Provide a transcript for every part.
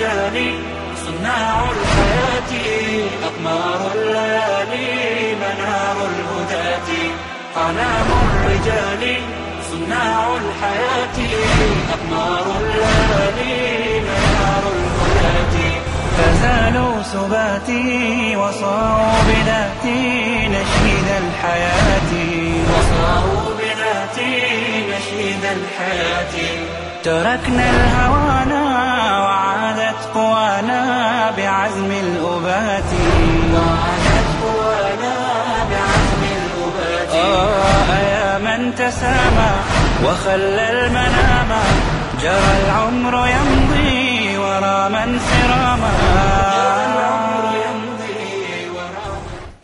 الرجال صناع الحياة أقمار الليالي منار الهداة. أعلام الرجال صناع الحياة أقمار الليالي منار الهداة. فزالوا سباتي وصاروا بذاتي نشيد الحياة. وصاروا بذاتي نشيد الحياة. تركنا الهوانا وعادت قوانا بعزم الأبات وعادت قوانا بعزم الأبات. آه يا من تسامى وخلى المنام. جرى العمر يمضي ورا من سراما.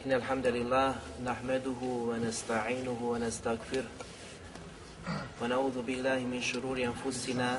إن الحمد لله نحمده ونستعينه ونستغفره ونعوذ بالله من شرور أنفسنا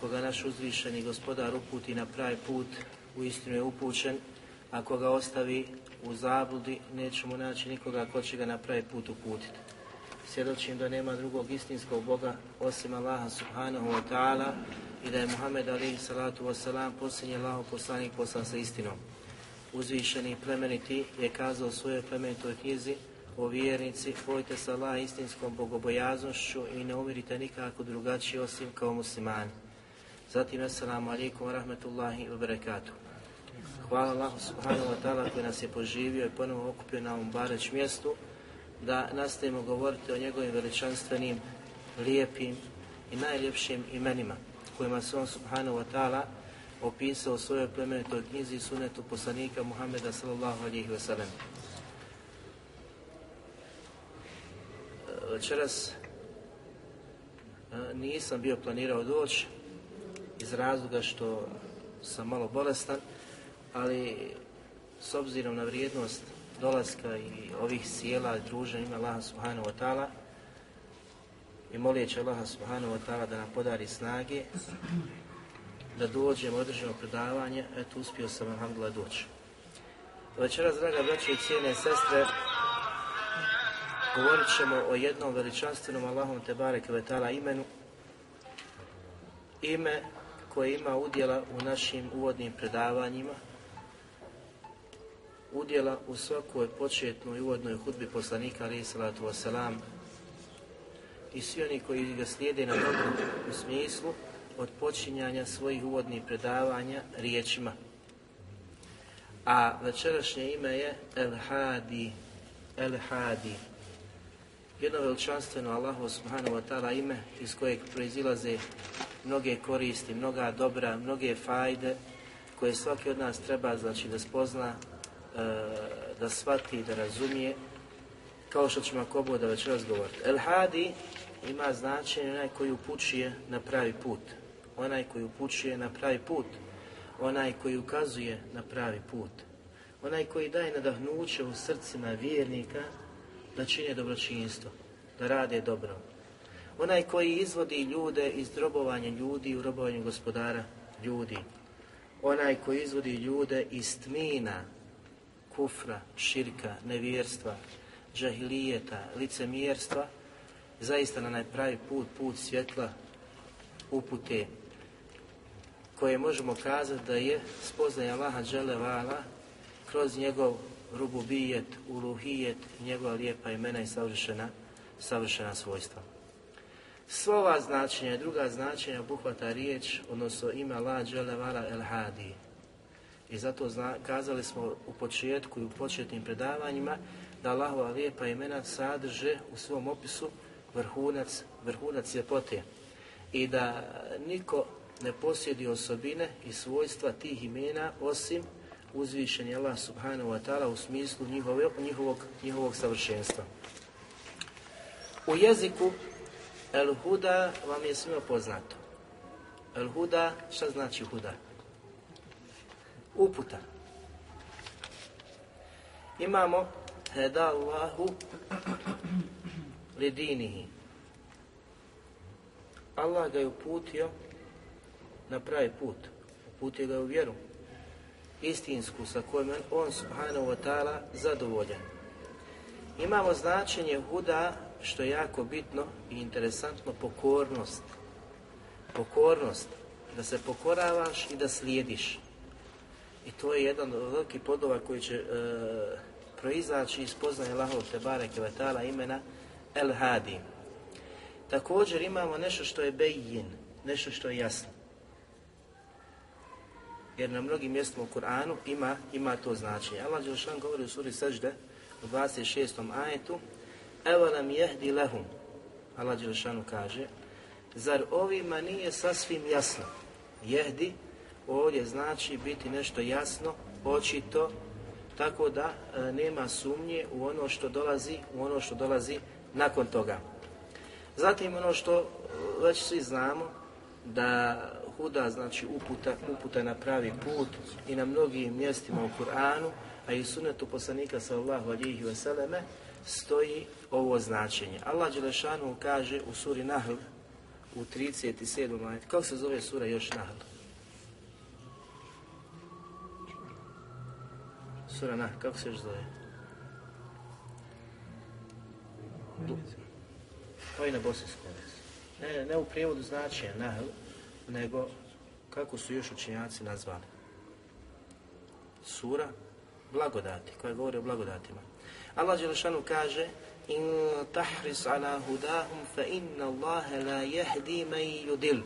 koga naš uzvišeni gospodar uputi na pravi put, u istinu je upućen, a koga ostavi u zabludi, nećemo naći nikoga ko će ga na pravi put uputiti. Svjedočim da nema drugog istinskog Boga osim Allaha subhanahu wa ta'ala i da je Muhammed alihi salatu wasalam posljednji Allahu poslanik poslan sa istinom. Uzvišeni plemeniti je kazao svojoj plemenitoj knjizi o vjernici, bojte se Allah istinskom bogobojaznošću i ne umirite nikako drugačije osim kao muslimani. Zatim, assalamu alaikum wa rahmetullahi wa barakatuh. Hvala Allahu subhanahu wa ta'ala koji nas je poživio i ponovo okupio na ovom bareć mjestu da nastavimo govoriti o njegovim veličanstvenim, lijepim i najljepšim imenima kojima se on subhanahu wa ta'ala opisao u svojoj plemenitoj knjizi sunetu poslanika Muhammeda sallallahu alihi wa sallam. Večeras nisam bio planirao doći iz razloga što sam malo bolestan, ali s obzirom na vrijednost dolaska i ovih sjela i druženja ima Allaha subhanahu wa ta'ala i molijeći Allaha subhanahu wa ta'ala da nam podari snage da dođemo održimo predavanje, eto uspio sam alhamdulillah doći. Večeras, draga braće i cijene sestre, govorit ćemo o jednom veličanstvenom Allahom te bareke vetala imenu, ime koje ima udjela u našim uvodnim predavanjima, udjela u svakoj početnoj uvodnoj hudbi poslanika alaih salatu wasalam i svi oni koji ga slijede na dobro u smislu od počinjanja svojih uvodnih predavanja riječima. A večerašnje ime je El Hadi, El Hadi, jedno veličanstveno Allahu subhanahu wa ta'ala ime iz kojeg proizilaze mnoge koristi, mnoga dobra, mnoge fajde koje svaki od nas treba znači da spozna, da shvati, da razumije kao što ćemo ako da već razgovoriti. El Hadi ima značenje onaj koji upućuje na pravi put, onaj koji upućuje na pravi put, onaj koji ukazuje na pravi put, onaj koji daje nadahnuće u srcima vjernika da čine dobročinstvo, da rade dobro. Onaj koji izvodi ljude iz robovanja ljudi u robovanju gospodara ljudi. Onaj koji izvodi ljude iz tmina, kufra, širka, nevjerstva, džahilijeta, licemjerstva, zaista na najpravi put, put svjetla, upute, koje možemo kazati da je spoznaje Allaha Đelevala kroz njegov rububijet, uluhijet, njegova lijepa imena i savršena, savršena svojstva. Sva ova značenja druga značenja obuhvata riječ, odnosno ime Allah Đelevala El Hadi. I zato zna, kazali smo u početku i u početnim predavanjima da Allahova lijepa imena sadrže u svom opisu vrhunac, vrhunac ljepote. I da niko ne posjedi osobine i svojstva tih imena osim uzvišen je Allah subhanahu wa ta'ala u smislu njihovog, njihovog, njihovog savršenstva. U jeziku El Huda vam je svima poznato. El Huda, šta znači Huda? uputa. Imamo heda Allahu lidinihi. Allah ga je uputio na pravi put. Uputio ga u vjeru. Istinsku sa kojom on subhanahu wa ta'ala zadovoljan. Imamo značenje huda što je jako bitno i interesantno pokornost. Pokornost. Da se pokoravaš i da slijediš. I to je jedan od velikih podova koji će e, proizaći iz poznaje Allahov Tebare Kevetala imena El Hadi. Također imamo nešto što je bejin, nešto što je jasno. Jer na mnogim mjestima u Kur'anu ima, ima to značenje. Allah Đelšan govori u suri Sažde u 26. ajetu Evo nam jehdi lehum. Allah kaže Zar ovima nije sasvim jasno? Jehdi ovdje znači biti nešto jasno, očito, tako da e, nema sumnje u ono što dolazi, u ono što dolazi nakon toga. Zatim ono što e, već svi znamo, da huda znači uputa, uputa na pravi put i na mnogim mjestima u Kur'anu, a i sunetu poslanika sallahu alihi vseleme, stoji ovo značenje. Allah Đelešanu kaže u suri Nahl u 37. ajet. Kako se zove sura još Nahl? Sura Nahl, kako se još zove? Kao i na bosanskom. Ne, ne u prijevodu značenja Nahl, nego kako su još učenjaci nazvali. Sura blagodati, koja govori o blagodatima. Allah Đelešanu kaže In tahris ala hudahum fa inna Allahe la jehdi man yudil.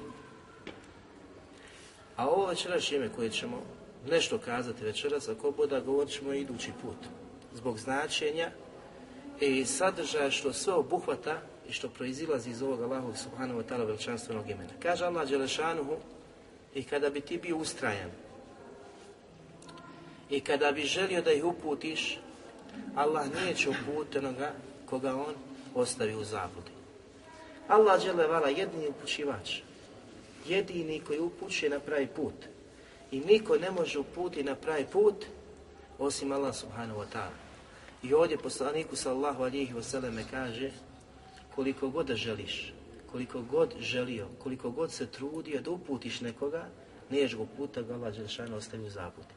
A ovo večeras ime koje ćemo nešto kazati večeras, ako boda govorit ćemo idući put. Zbog značenja i sadržaja što sve obuhvata i što proizilazi iz ovog Allahovog subhanahu wa ta'ala veličanstvenog imena. Kaže Allah Đelešanuhu i kada bi ti bio ustrajan i kada bi želio da ih uputiš, Allah neće uputiti onoga koga on ostavi u zabudi. Allah žele vala jedini upućivač, jedini koji upućuje na pravi put. I niko ne može uputi na pravi put osim Allah subhanahu wa ta'ala. I ovdje poslaniku sallahu alihi wasallam kaže koliko god da želiš, koliko god želio, koliko god se trudio da uputiš nekoga, niješ go puta ga Allah Đelšanu ostavi u zabudi.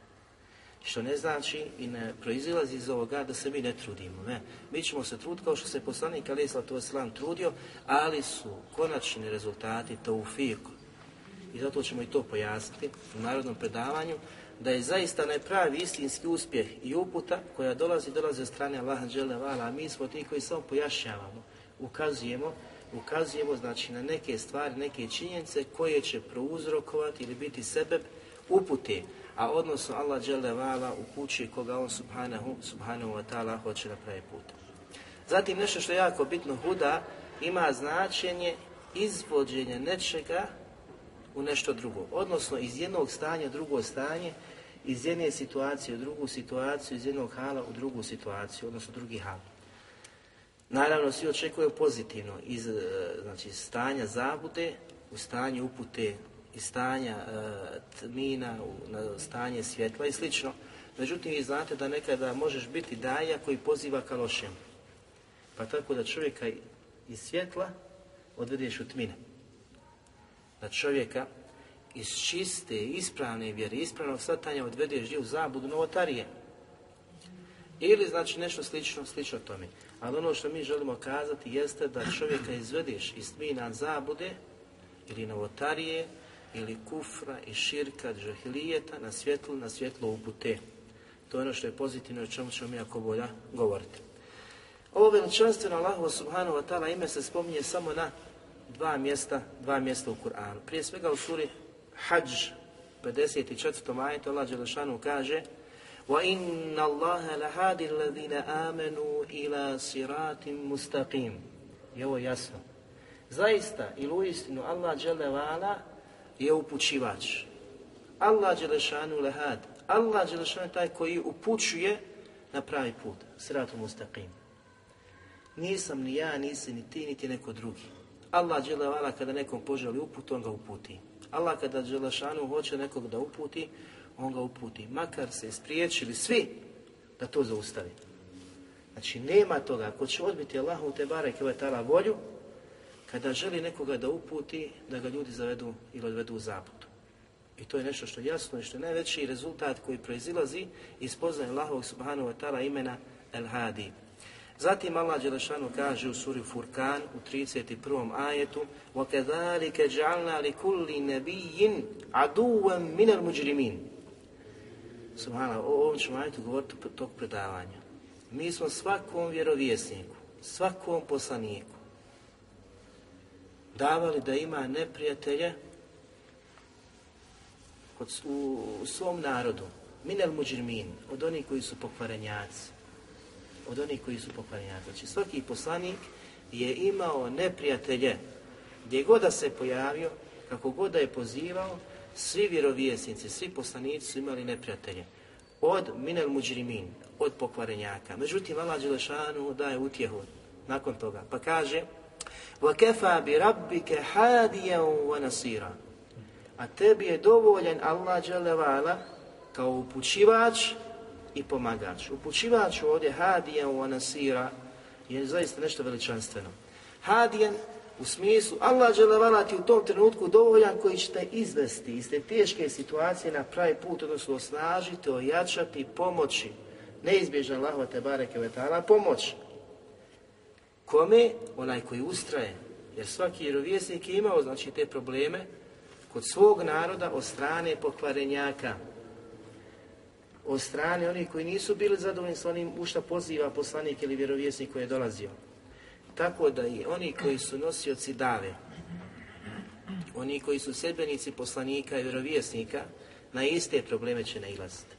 Što ne znači i ne proizilazi iz ovoga da se mi ne trudimo. Ne. Mi ćemo se truditi kao što se poslanik Ali Islatu Islam trudio, ali su konačni rezultati to u fiku. I zato ćemo i to pojasniti u narodnom predavanju, da je zaista najpravi istinski uspjeh i uputa koja dolazi, dolazi od strane Allaha Đelevala, a mi smo ti koji samo pojašnjavamo, ukazujemo, ukazujemo znači na neke stvari, neke činjenice koje će prouzrokovati ili biti sebe upute a odnosno Allah dželle vala upućuje koga on subhanahu, subhanahu wa ta'ala hoće na pravi put. Zatim nešto što je jako bitno, huda ima značenje izvođenja nečega u nešto drugo. Odnosno iz jednog stanja u drugo stanje, iz jedne situacije u drugu situaciju, iz jednog hala u drugu situaciju, odnosno drugi hal. Naravno, svi očekuju pozitivno iz znači, stanja zabude u stanje upute iz stanja e, tmina na stanje svjetla i slično. Međutim, vi znate da nekada možeš biti daja koji poziva ka lošem. Pa tako da čovjeka iz svjetla odvedeš u tmine. Da čovjeka iz čiste, ispravne vjere, ispravnog satanja odvedeš u zabudu novotarije. Ili znači nešto slično, slično tome. Ali ono što mi želimo kazati jeste da čovjeka izvedeš iz tmina zabude ili novotarije, ili kufra i širka, džahilijeta na svjetlo, na svjetlo upute. To je ono što je pozitivno o čemu ćemo mi ako bolja govoriti. Ovo veličanstveno Allahu subhanahu wa ta'ala ime se spominje samo na dva mjesta, dva mjesta u Kur'anu. Prije svega u suri Hajj 54. ajetu Allah Đelešanu kaže وَإِنَّ اللَّهَ لَهَادِ الَّذِينَ آمَنُوا إِلَى صِرَاتٍ مُسْتَقِيمٍ I ovo jasno. Zaista, ili uistinu, Allah Đelevala je upućivač. Allah Đelešanu lehad. Allah Đelešanu je taj koji upućuje na pravi put. Sratu mustaqim. Nisam ni ja, nisi ni ti, niti neko drugi. Allah Đelevala kada nekom poželi uput, on ga uputi. Allah kada Đelešanu hoće nekog da uputi, on ga uputi. Makar se spriječili svi da to zaustavi. Znači nema toga, ako će odbiti Allahu te barek tala volju, kada želi nekoga da uputi, da ga ljudi zavedu ili odvedu u zaputu. I to je nešto što je jasno i što je najveći rezultat koji proizilazi iz poznaje Allahovog subhanahu wa ta'ala imena El Hadi. Zatim Allah Đelešanu kaže u suri Furkan u 31. ajetu وَكَذَلِكَ جَعَلْنَا لِكُلِّ نَبِيٍّ عَدُوًا مِنَ الْمُجْرِمِينَ Subhanallah, o ovom ćemo ajetu govoriti tog predavanja. Mi smo svakom vjerovjesniku, svakom poslaniku davali da ima neprijatelje kod, u, u svom narodu, minel muđirmin, od onih koji su pokvarenjaci. Od onih koji su pokvarenjaci. Znači svaki poslanik je imao neprijatelje. Gdje god da se pojavio, kako god da je pozivao, svi vjerovjesnici, svi poslanici su imali neprijatelje. Od minel muđrimin, od pokvarenjaka. Međutim, Allah Đelešanu daje utjehu nakon toga. Pa kaže, وَكَفَا بِرَبِّكَ حَادِيًا وَنَصِيرًا A tebi je dovoljen Allah Đelevala kao upućivač i pomagač. Upućivač ovdje Hadijan u Anasira je zaista nešto veličanstveno. Hadijan u smislu Allah Đelevala ti u tom trenutku dovoljan koji će te izvesti iz te teške situacije na pravi put, odnosno osnažiti, ojačati, pomoći. Neizbježna Allahova te bareke vetala pomoć. Kome? Onaj koji ustraje. Jer svaki vjerovjesnik je imao znači te probleme kod svog naroda od strane pokvarenjaka. Od strane onih koji nisu bili zadovoljni s onim u šta poziva poslanik ili vjerovjesnik koji je dolazio. Tako da i oni koji su nosioci dave, oni koji su sedbenici poslanika i vjerovjesnika, na iste probleme će nailaziti.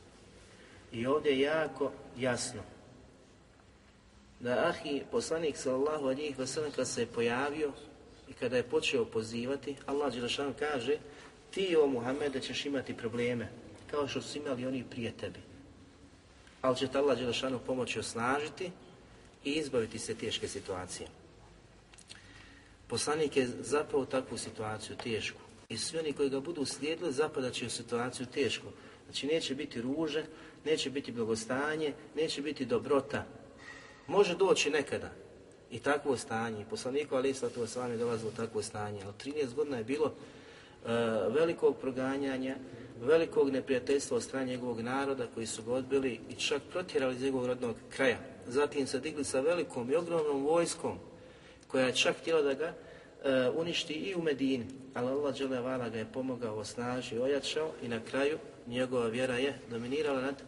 I ovdje je jako jasno da ahi poslanik sallallahu alihi wasallam kada se je pojavio i kada je počeo pozivati, Allah Đelešanu kaže ti o Muhammede ćeš imati probleme kao što su imali oni prije tebi. Ali će te Allah Đelešanu pomoći osnažiti i izbaviti se teške situacije. Poslanik je zapao takvu situaciju tešku i svi oni koji ga budu slijedili zapadat će u situaciju tešku. Znači neće biti ruže, neće biti blagostanje, neće biti dobrota, Može doći nekada i takvo stanje. Poslaniku Ali Islatu s vami dolazilo takvo stanje. Od 13 godina je bilo uh, velikog proganjanja, velikog neprijateljstva od strane njegovog naroda koji su ga odbili i čak protjerali iz njegovog rodnog kraja. Zatim se digli sa velikom i ogromnom vojskom koja je čak htjela da ga uh, uništi i u Medini. Ali Allah Đelevala ga je pomogao, osnažio, ojačao i na kraju njegova vjera je dominirala nad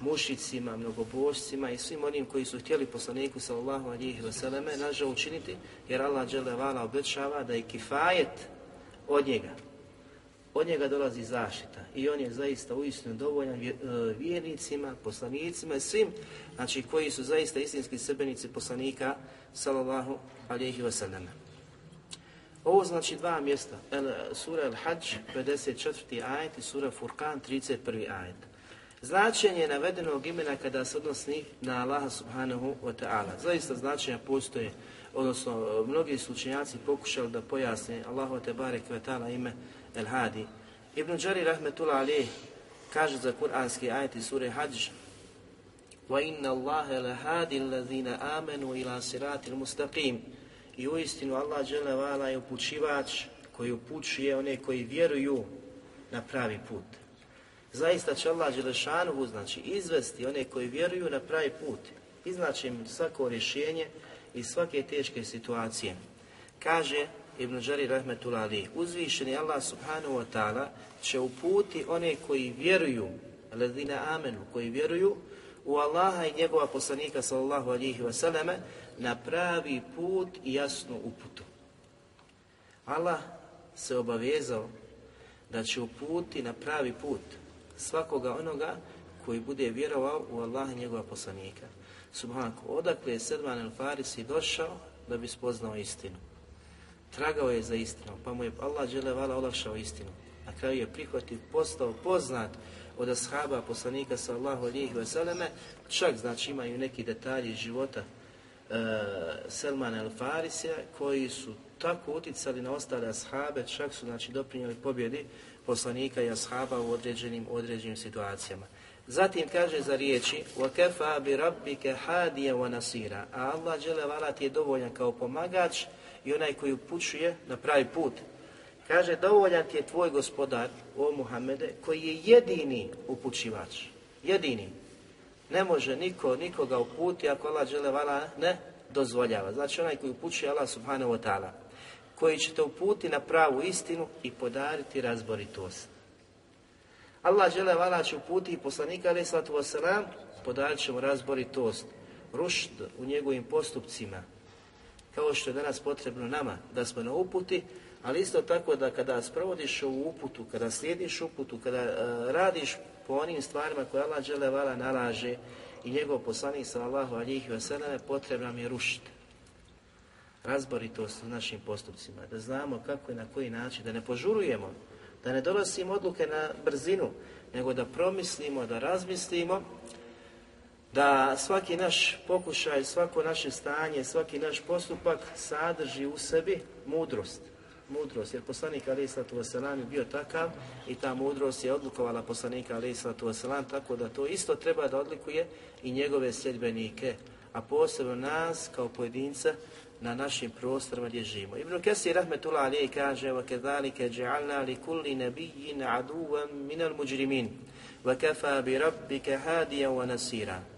mušicima, mnogobožcima i svim onim koji su htjeli poslaniku sallallahu alihi vseleme nažal učiniti, jer Allah vala obećava da je kifajet od njega. Od njega dolazi zaštita i on je zaista uistinu dovoljan e, vjernicima, poslanicima i svim znači, koji su zaista istinski sebenici poslanika sallallahu alihi vseleme. Ovo znači dva mjesta, sura Al-Hajj 54. ajet i sura Furkan 31. ajet. Značenje navedenog imena kada se odnosi na Allaha subhanahu wa ta'ala. Zaista značenja postoje, odnosno mnogi slučenjaci pokušali da pojasne Allahu te barek wa ta'ala ime El Hadi. Ibn Đari rahmetullah alih kaže za kuranski ajet iz sure Hajj وَإِنَّ اللَّهَ لَهَادِ الَّذِينَ آمَنُوا إِلَى صِرَاتِ الْمُسْتَقِيمِ I uistinu Allah dželle vala je upućivač koji upućuje one koji vjeruju na pravi put. Zaista će Allah Đelešanuhu znači izvesti one koji vjeruju na pravi put, iznaći im svako rješenje i svake teške situacije. Kaže Ibn Đari Rahmetullah Ali, uzvišeni Allah Subhanahu Wa Ta'ala će uputi one koji vjeruju, ledina amenu, koji vjeruju u Allaha i njegova poslanika sallallahu alihi wasallam na pravi put i jasnu uputu. Allah se obavezao da će uputi na pravi put, svakoga onoga koji bude vjerovao u Allah i njegova poslanika. Subhanako, odakle je Sedman el Farisi došao da bi spoznao istinu Tragao je za istinom, pa mu je Allah dželevala olakšao istinu. Na kraju je prihvatio, postao poznat od ashaba poslanika sallahu alihi vseleme, čak znači imaju neki detalji života Selmana el Farisija koji su tako uticali na ostale ashabe, čak su znači doprinijeli pobjedi poslanika i ashaba u određenim, određenim situacijama. Zatim kaže za riječi وَكَفَا بِرَبِّكَ حَادِيَ وَنَسِيرًا A Allah dželle ti je dovoljan kao pomagač i onaj koji upućuje na pravi put. Kaže, dovoljan ti je tvoj gospodar, o Muhammede, koji je jedini upućivač. Jedini. Ne može niko nikoga uputi ako Allah vala ne dozvoljava. Znači onaj koji upućuje Allah subhanahu wa ta'ala, koji će te uputi na pravu istinu i podariti razboritost. Allah žele vala će uputi i poslanika alaih sallatu wasalam, podarit ćemo razboritost, rušt u njegovim postupcima, kao što je danas potrebno nama da smo na uputi, ali isto tako da kada sprovodiš u uputu, kada slijediš uputu, kada e, radiš po onim stvarima koje Allah žele vala nalaže i njegov poslanik sallallahu alihi wasallam potrebno nam je rušiti. Razboritost u našim postupcima, da znamo kako i na koji način, da ne požurujemo, da ne donosimo odluke na brzinu, nego da promislimo, da razmislimo, da svaki naš pokušaj, svako naše stanje, svaki naš postupak sadrži u sebi mudrost. Mudrost, jer poslanik Ali Islatu Veselam je bio takav i ta mudrost je odlukovala poslanika Ali Islatu Veselam, tako da to isto treba da odlikuje i njegove sljedbenike, a posebno nas kao pojedinca na našim prostorima gdje živimo. Ibn Kesir rahmetullah alijih kaže وَكَذَلِكَ جَعَلْنَا لِكُلِّ نَبِيِّنَ عَدُوًا مِنَ الْمُجْرِمِينَ وَكَفَى بِرَبِّكَ هَادِيًا وَنَسِيرًا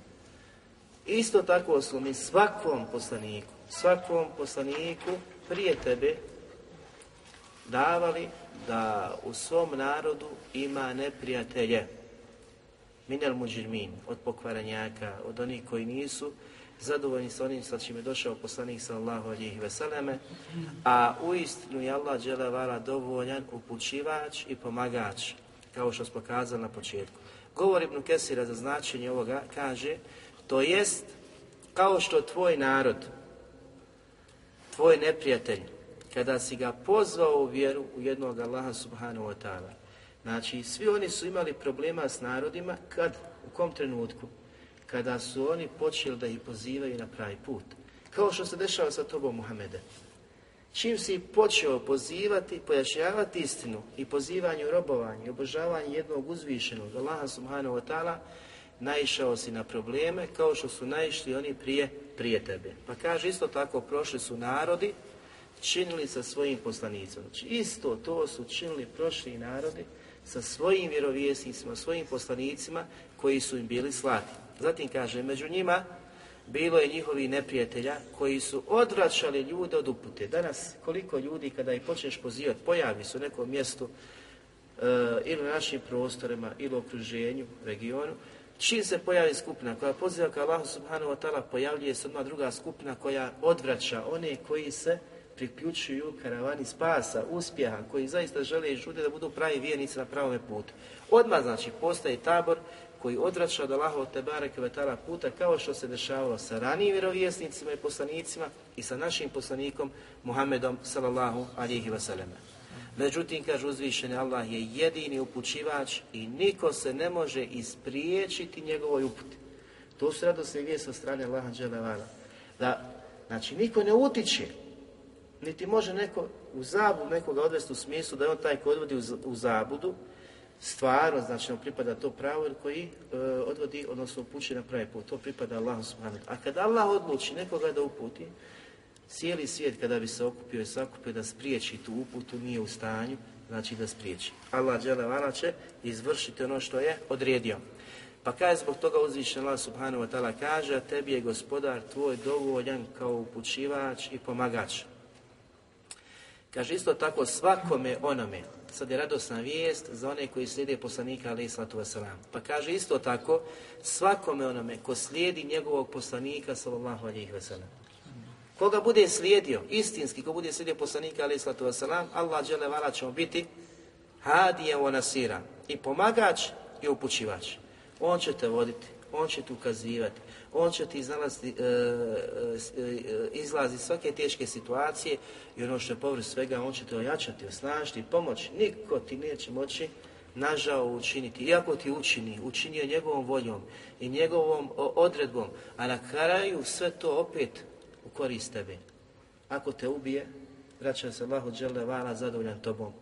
Isto tako smo mi svakom poslaniku, svakom poslaniku prije tebe davali da u svom narodu ima neprijatelje. Minel muđirmin, od pokvaranjaka, od onih koji nisu zadovoljni sa onim sa čim je došao poslanik sallallahu alihi veseleme, a u istinu je Allah dželevala dovoljan upućivač i pomagač, kao što smo kazali na početku. Govor Ibn Kesira za značenje ovoga kaže, to jest kao što tvoj narod, tvoj neprijatelj, kada si ga pozvao u vjeru u jednog Allaha subhanahu wa ta'ala, znači svi oni su imali problema s narodima, kad, u kom trenutku? kada su oni počeli da ih pozivaju na pravi put. Kao što se dešava sa tobom, Muhamede. Čim si počeo pozivati, pojašnjavati istinu i pozivanju robovanja i obožavanje jednog uzvišenog, Allaha subhanahu wa ta'ala, naišao si na probleme kao što su naišli oni prije, prije tebe. Pa kaže isto tako, prošli su narodi, činili sa svojim poslanicima. Znači isto to su činili prošli narodi sa svojim vjerovjesnicima, svojim poslanicima koji su im bili slati. Zatim kaže, među njima bilo je njihovi neprijatelja koji su odvraćali ljude od upute. Danas koliko ljudi kada ih počneš pozivati, pojavi se u nekom mjestu e, ili na našim prostorima ili u okruženju, regionu, čim se pojavi skupina koja poziva ka Allahu subhanahu wa ta'ala, pojavljuje se odmah druga skupina koja odvraća one koji se priključuju karavani spasa, uspjeha, koji zaista žele i žude da budu pravi vjernici na pravome putu. Odmah znači postaje tabor koji odvraća od Allahov Tebare Kvetala puta kao što se dešavalo sa ranijim vjerovjesnicima i poslanicima i sa našim poslanikom Muhammedom sallallahu alihi wasallam. Međutim, kaže uzvišeni Allah je jedini upućivač i niko se ne može ispriječiti njegovoj uputi. To su radosne vijest od strane Allaha Đelevala. Da, znači, niko ne utiče, niti može neko u zabudu nekoga odvesti u smislu da je on taj koji odvodi u zabudu, stvarno, znači on pripada to pravo koji e, odvodi, odnosno upući na pravi put. To pripada Allahu subhanahu A kada Allah odluči nekoga da uputi, cijeli svijet kada bi se okupio i sakupio da spriječi tu uputu, nije u stanju, znači da spriječi. Allah džele će izvršiti ono što je odredio. Pa kaže zbog toga uzvišen Allah subhanahu wa ta'ala kaže, tebi je gospodar tvoj dovoljan kao upućivač i pomagač. Kaže isto tako svakome onome sad je radosna vijest za one koji slijede poslanika alaih sallatu wasalam. Pa kaže isto tako, svakome onome ko slijedi njegovog poslanika sallallahu alaihi wasalam. Koga bude slijedio, istinski, ko bude slijedio poslanika alaih sallatu wasalam, Allah žele vala ćemo biti hadijem o nasira i pomagač i upućivač. On će te voditi, on će te ukazivati, on će ti iznalaziti, e, e, izlazi svake teške situacije i ono što je povrh svega, on će te ojačati, osnažiti, pomoći. Niko ti neće moći nažao učiniti. Iako ti učini, učinio njegovom voljom i njegovom odredbom, a na kraju sve to opet korist tebe. Ako te ubije, vraća se Allahu dželle vala zadovoljan tobom,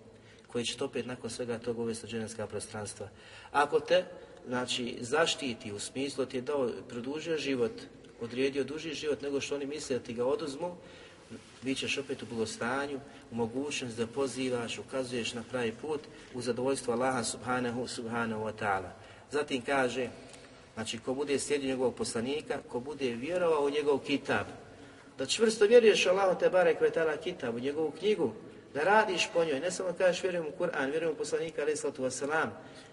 koji će to opet nakon svega toga uvesti dženevska prostranstva. Ako te, znači, zaštiti u smislu ti je dao, produžio život, odredio duži život nego što oni misle da ti ga oduzmu, vi ćeš opet u blagostanju, u mogućnost da pozivaš, ukazuješ na pravi put u zadovoljstvo Allaha subhanahu, subhanahu wa ta'ala. Zatim kaže, znači ko bude slijedio njegovog poslanika, ko bude vjerovao u njegov kitab, da čvrsto vjeruješ Allahu te barek ve ta'ala kitab, u njegovu knjigu, da radiš po njoj, ne samo kažeš vjerujem u Kur'an, vjerujem u poslanika alaih sallatu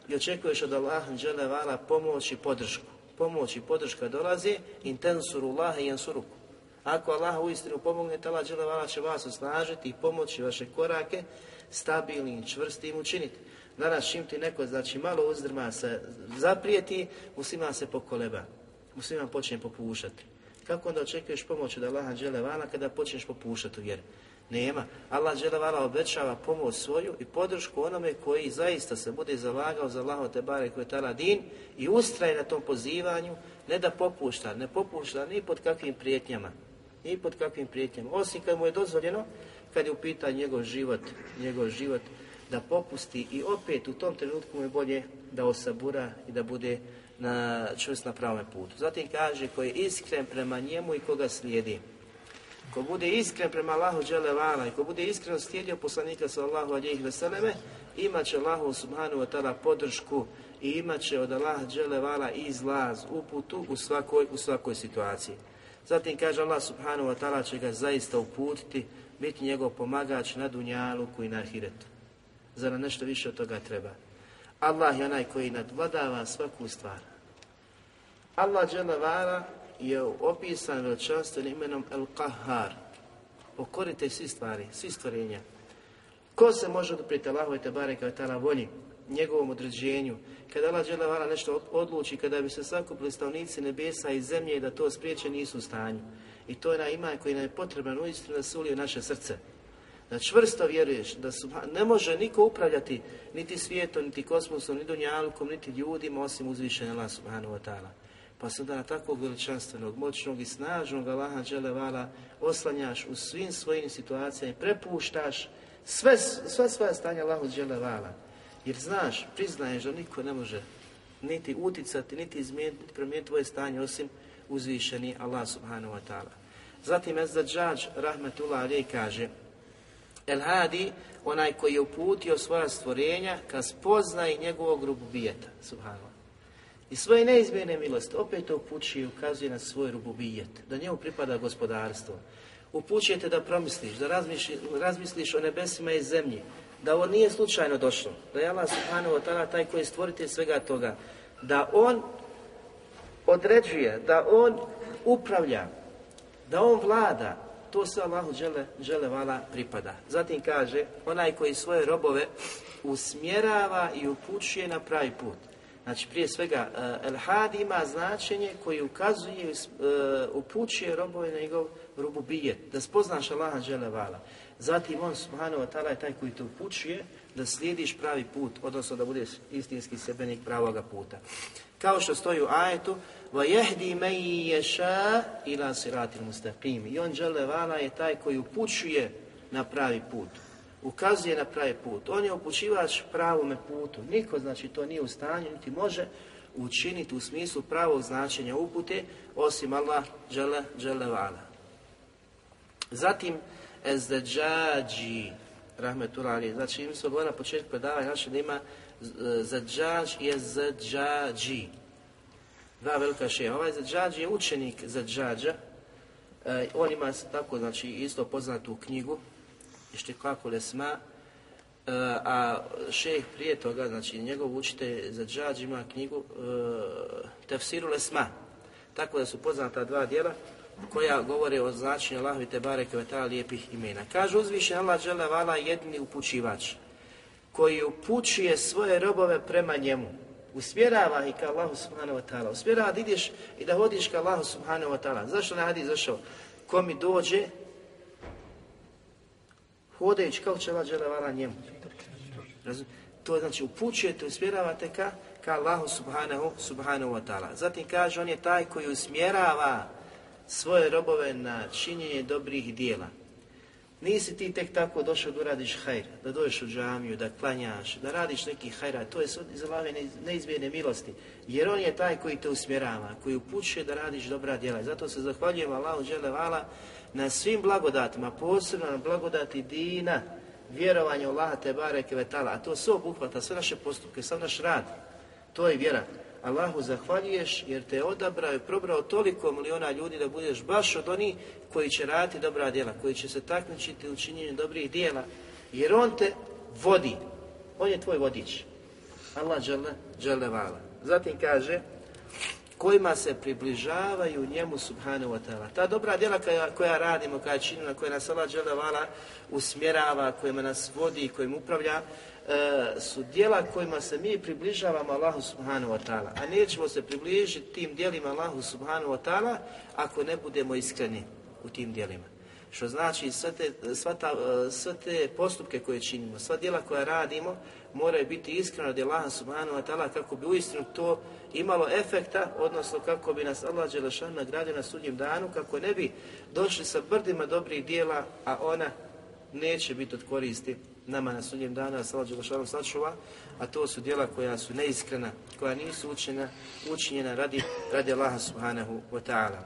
i očekuješ od Allaha džele vala pomoć i podršku. Pomoć i podrška dolazi intensuru Allaha i. Ako Allah uistinu pomogne, Allah dželevala će vas osnažiti i pomoći vaše korake stabilnim, čvrstim učiniti. Danas čim ti neko, znači malo uzdrma se zaprijeti, muslima se pokoleba. Muslima počne popušati. Kako onda očekuješ pomoć od Allaha dželevala kada počneš popušati u vjeru? Nema. Allah dželevala obećava pomoć svoju i podršku onome koji zaista se bude zalagao za Allaho te bare koje tala din i ustraje na tom pozivanju, ne da popušta, ne popušta ni pod kakvim prijetnjama ni pod kakvim prijetnjama. Osim kad mu je dozvoljeno, kad je u pitanju njegov život, njegov život, da popusti i opet u tom trenutku mu je bolje da osabura i da bude na čvrst na pravom putu. Zatim kaže ko je iskren prema njemu i koga slijedi. Ko bude iskren prema Allahu dželevala i ko bude iskreno slijedio poslanika sallallahu alijih veseleme, imat će Allahu subhanahu wa ta'ala podršku i imat će od Allaha dželevala izlaz, uputu u svakoj, u svakoj situaciji. Zatim kaže Allah subhanahu wa ta'ala će ga zaista uputiti, biti njegov pomagač na dunjaluku i na ahiretu. Zar nešto više od toga treba? Allah je onaj koji nadvladava svaku stvar. Allah dželevala je opisan veličanstvenim imenom El Kahar. Pokorite svi stvari, svi stvorenja. Ko se može oduprijeti Allahu i Tebare kao volji? njegovom određenju. Kada Allah dželevala nešto odluči, kada bi se sakupili stavnici nebesa i zemlje da to spriječe nisu u stanju. I to je na imaj koji nam je potreban uistinu da se ulije naše srce. Da čvrsto vjeruješ, da su, ne može niko upravljati niti svijetom, niti kosmosom, ni dunjalukom, niti ljudima, osim uzvišenja Allah subhanahu wa ta'ala. Pa se da na takvog veličanstvenog, moćnog i snažnog Allaha dželevala oslanjaš u svim svojim situacijama i prepuštaš sve, sve svoje stanje Allahu dželevala. Jer znaš, priznaješ da niko ne može niti uticati, niti izmijeniti, promijeniti tvoje stanje osim uzvišeni Allah subhanahu wa ta'ala. Zatim Ezdađađ Rahmetullah Ali kaže El Hadi, onaj koji je uputio svoja stvorenja, kad spoznaje njegovog rububijeta, subhanahu. I svoje neizmjene milosti opet to upućuje i ukazuje na svoj rububijet, da njemu pripada gospodarstvo. Upućujete da promisliš, da razmisliš, razmisliš o nebesima i zemlji, da ovo nije slučajno došlo, da je Allah subhanahu wa ta'ala taj koji je stvoritelj svega toga, da on određuje, da on upravlja, da on vlada, to se Allahu džele, džele vala pripada. Zatim kaže, onaj koji svoje robove usmjerava i upućuje na pravi put. Znači, prije svega, uh, El Had ima značenje koji ukazuje, uh, upućuje robove na njegov rububijet, da spoznaš Allaha džele vala. Zatim on subhanahu wa je taj koji te upućuje da slijediš pravi put, odnosno da budeš istinski sebenik pravoga puta. Kao što stoji u ajetu وَيَهْدِي مَنْ يَشَا إِلَا سِرَاتِ الْمُسْتَقِيمِ I on dželevala je taj koji upućuje na pravi put. Ukazuje na pravi put. On je upućivač pravome putu. Niko znači to nije u stanju, niti može učiniti u smislu pravog značenja upute, osim Allah džele, dželevala. Zatim, Ezdeđađi, rahmetullah ali. Znači, mi smo govorili na početku predavanja, znači da ima Zadžađ i Ezdeđađi. Dva velika šeha. Ovaj Zadžađi je učenik Zadžađa. E, on ima tako, znači, isto poznatu knjigu, ište kako lesma, e, a šeh prije toga, znači njegov učitelj Zadžađ ima knjigu e, Tefsiru lesma. Tako da su poznata dva dijela koja govore o značenju Allahu te bareke ve taala lijepih imena. Kaže uzvišen Allah dželle vala jedini upućivač koji upućuje svoje robove prema njemu. Usmjerava ih ka Allahu subhanahu wa ta'ala. Usmjerava da ideš i da hodiš ka Allahu subhanahu wa ta'ala. Zašto ne hadis zašao? Ko mi dođe, hodajući kao će vala njemu. To znači upućujete, usmjeravate ka, ka Allahu subhanahu, subhanahu wa ta'ala. Zatim kaže on je taj koji usmjerava svoje robove na činjenje dobrih dijela. Nisi ti tek tako došao da uradiš hajr, da dođeš u džamiju, da klanjaš, da radiš neki hajra, to je iz Allahove neizmjene milosti. Jer on je taj koji te usmjerava, koji upućuje da radiš dobra djela. Zato se zahvaljujem Allahu vala na svim blagodatima, posebno na blagodati dina, vjerovanje u Allaha te bareke vetala, a to sve obuhvata, sve naše postupke, sve naš rad, to je vjera. Allahu zahvaljuješ jer te je odabrao i probrao toliko miliona ljudi da budeš baš od onih koji će raditi dobra djela, koji će se takmičiti u činjenju dobrih djela, jer On te vodi, On je tvoj vodič. Allah džele, vala. Zatim kaže, kojima se približavaju njemu subhanahu wa ta'ala. Ta dobra djela koja, koja radimo, koja činimo, koja nas Allah vala usmjerava, kojima nas vodi, kojim upravlja, e, su djela kojima se mi približavamo Allahu subhanahu wa ta'ala. A nećemo se približiti tim djelima Allahu subhanahu wa ta'ala ako ne budemo iskreni u tim djelima. Što znači sve te, e, sve te postupke koje činimo, sva djela koja radimo moraju biti iskreno od Allaha subhanahu wa ta'ala kako bi uistinu to imalo efekta, odnosno kako bi nas Allah Đelešan nagradio na sudnjem danu, kako ne bi došli sa brdima dobrih dijela, a ona neće biti od koristi nama na sudnjem danu, a Allah Đelešanu sačuva, a to su djela koja su neiskrena, koja nisu učena, učinjena radi, radi Allaha subhanahu wa ta'ala.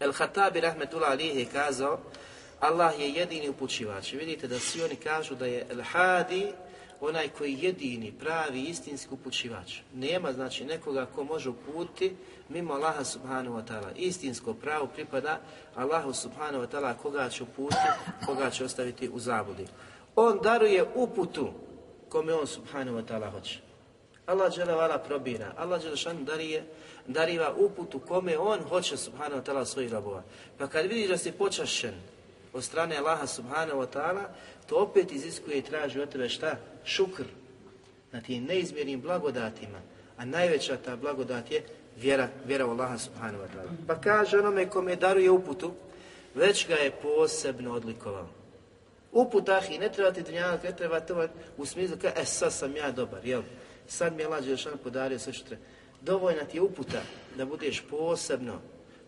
El-Hatabi rahmetullah alihi je kazao, Allah je jedini upućivač. Vidite da svi oni kažu da je El-Hadi onaj koji jedini, pravi, istinski upućivač. Nema znači nekoga ko može uputiti mimo Allaha subhanahu wa ta'ala. Istinsko pravo pripada Allahu subhanahu wa ta'ala koga će uputiti, koga će ostaviti u zabudi. On daruje uputu kome on subhanahu wa ta'ala hoće. Allah vala probira, Allah šan darije, dariva uputu kome on hoće subhanahu wa ta'ala svojih robova. Pa kad vidiš da si počašen od strane Allaha subhanahu wa ta'ala, to opet iziskuje i traži od tebe šta? Šukr na tim neizmjernim blagodatima. A najveća ta blagodat je vjera, vjera u Allaha subhanahu wa ta'ala. Pa kaže onome kome daruje uputu, već ga je posebno odlikovao. Uput ahi, ne treba ti dunjavak, ne treba to u smislu kao, e sad sam ja dobar, jel? Sad mi je Allah Đelšan podario sve što treba. Dovoljna ti je uputa da budeš posebno,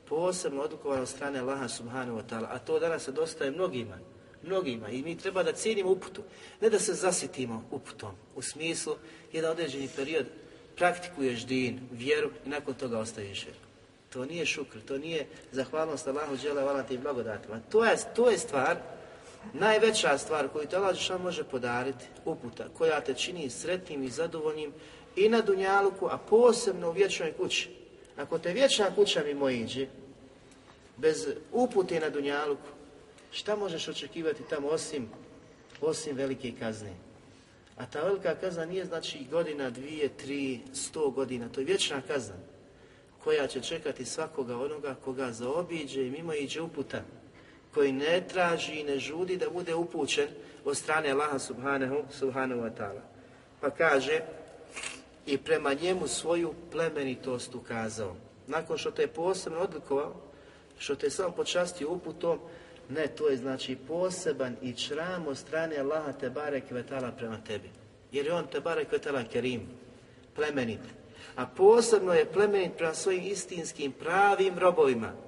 posebno odlikovan od strane Allaha subhanahu wa ta'ala, a to danas se dostaje mnogima mnogima i mi treba da cijenimo uputu. Ne da se zasitimo uputom, u smislu jedan određeni period praktikuješ din, vjeru i nakon toga ostaješ vjeru. To nije šukr, to nije zahvalnost Allahu džele vala tim blagodatima. To je, to je stvar, najveća stvar koju te Allah može podariti, uputa, koja te čini sretnim i zadovoljnim i na Dunjaluku, a posebno u vječnoj kući. Ako te vječna kuća mimo iđe, bez upute na Dunjaluku, Šta možeš očekivati tamo osim, osim velike kazne? A ta velika kazna nije znači godina, dvije, tri, sto godina. To je vječna kazna koja će čekati svakoga onoga koga zaobiđe i mimo iđe uputa. Koji ne traži i ne žudi da bude upućen od strane Allaha subhanahu, subhanahu wa ta'ala. Pa kaže i prema njemu svoju plemenitost ukazao. Nakon što te je posebno odlikovao, što te je samo počastio uputom, ne, to je znači poseban i čram od strane Allaha te barek vetala prema tebi. Jer je on te barek vetala kerim, plemenit. A posebno je plemenit prema svojim istinskim pravim robovima.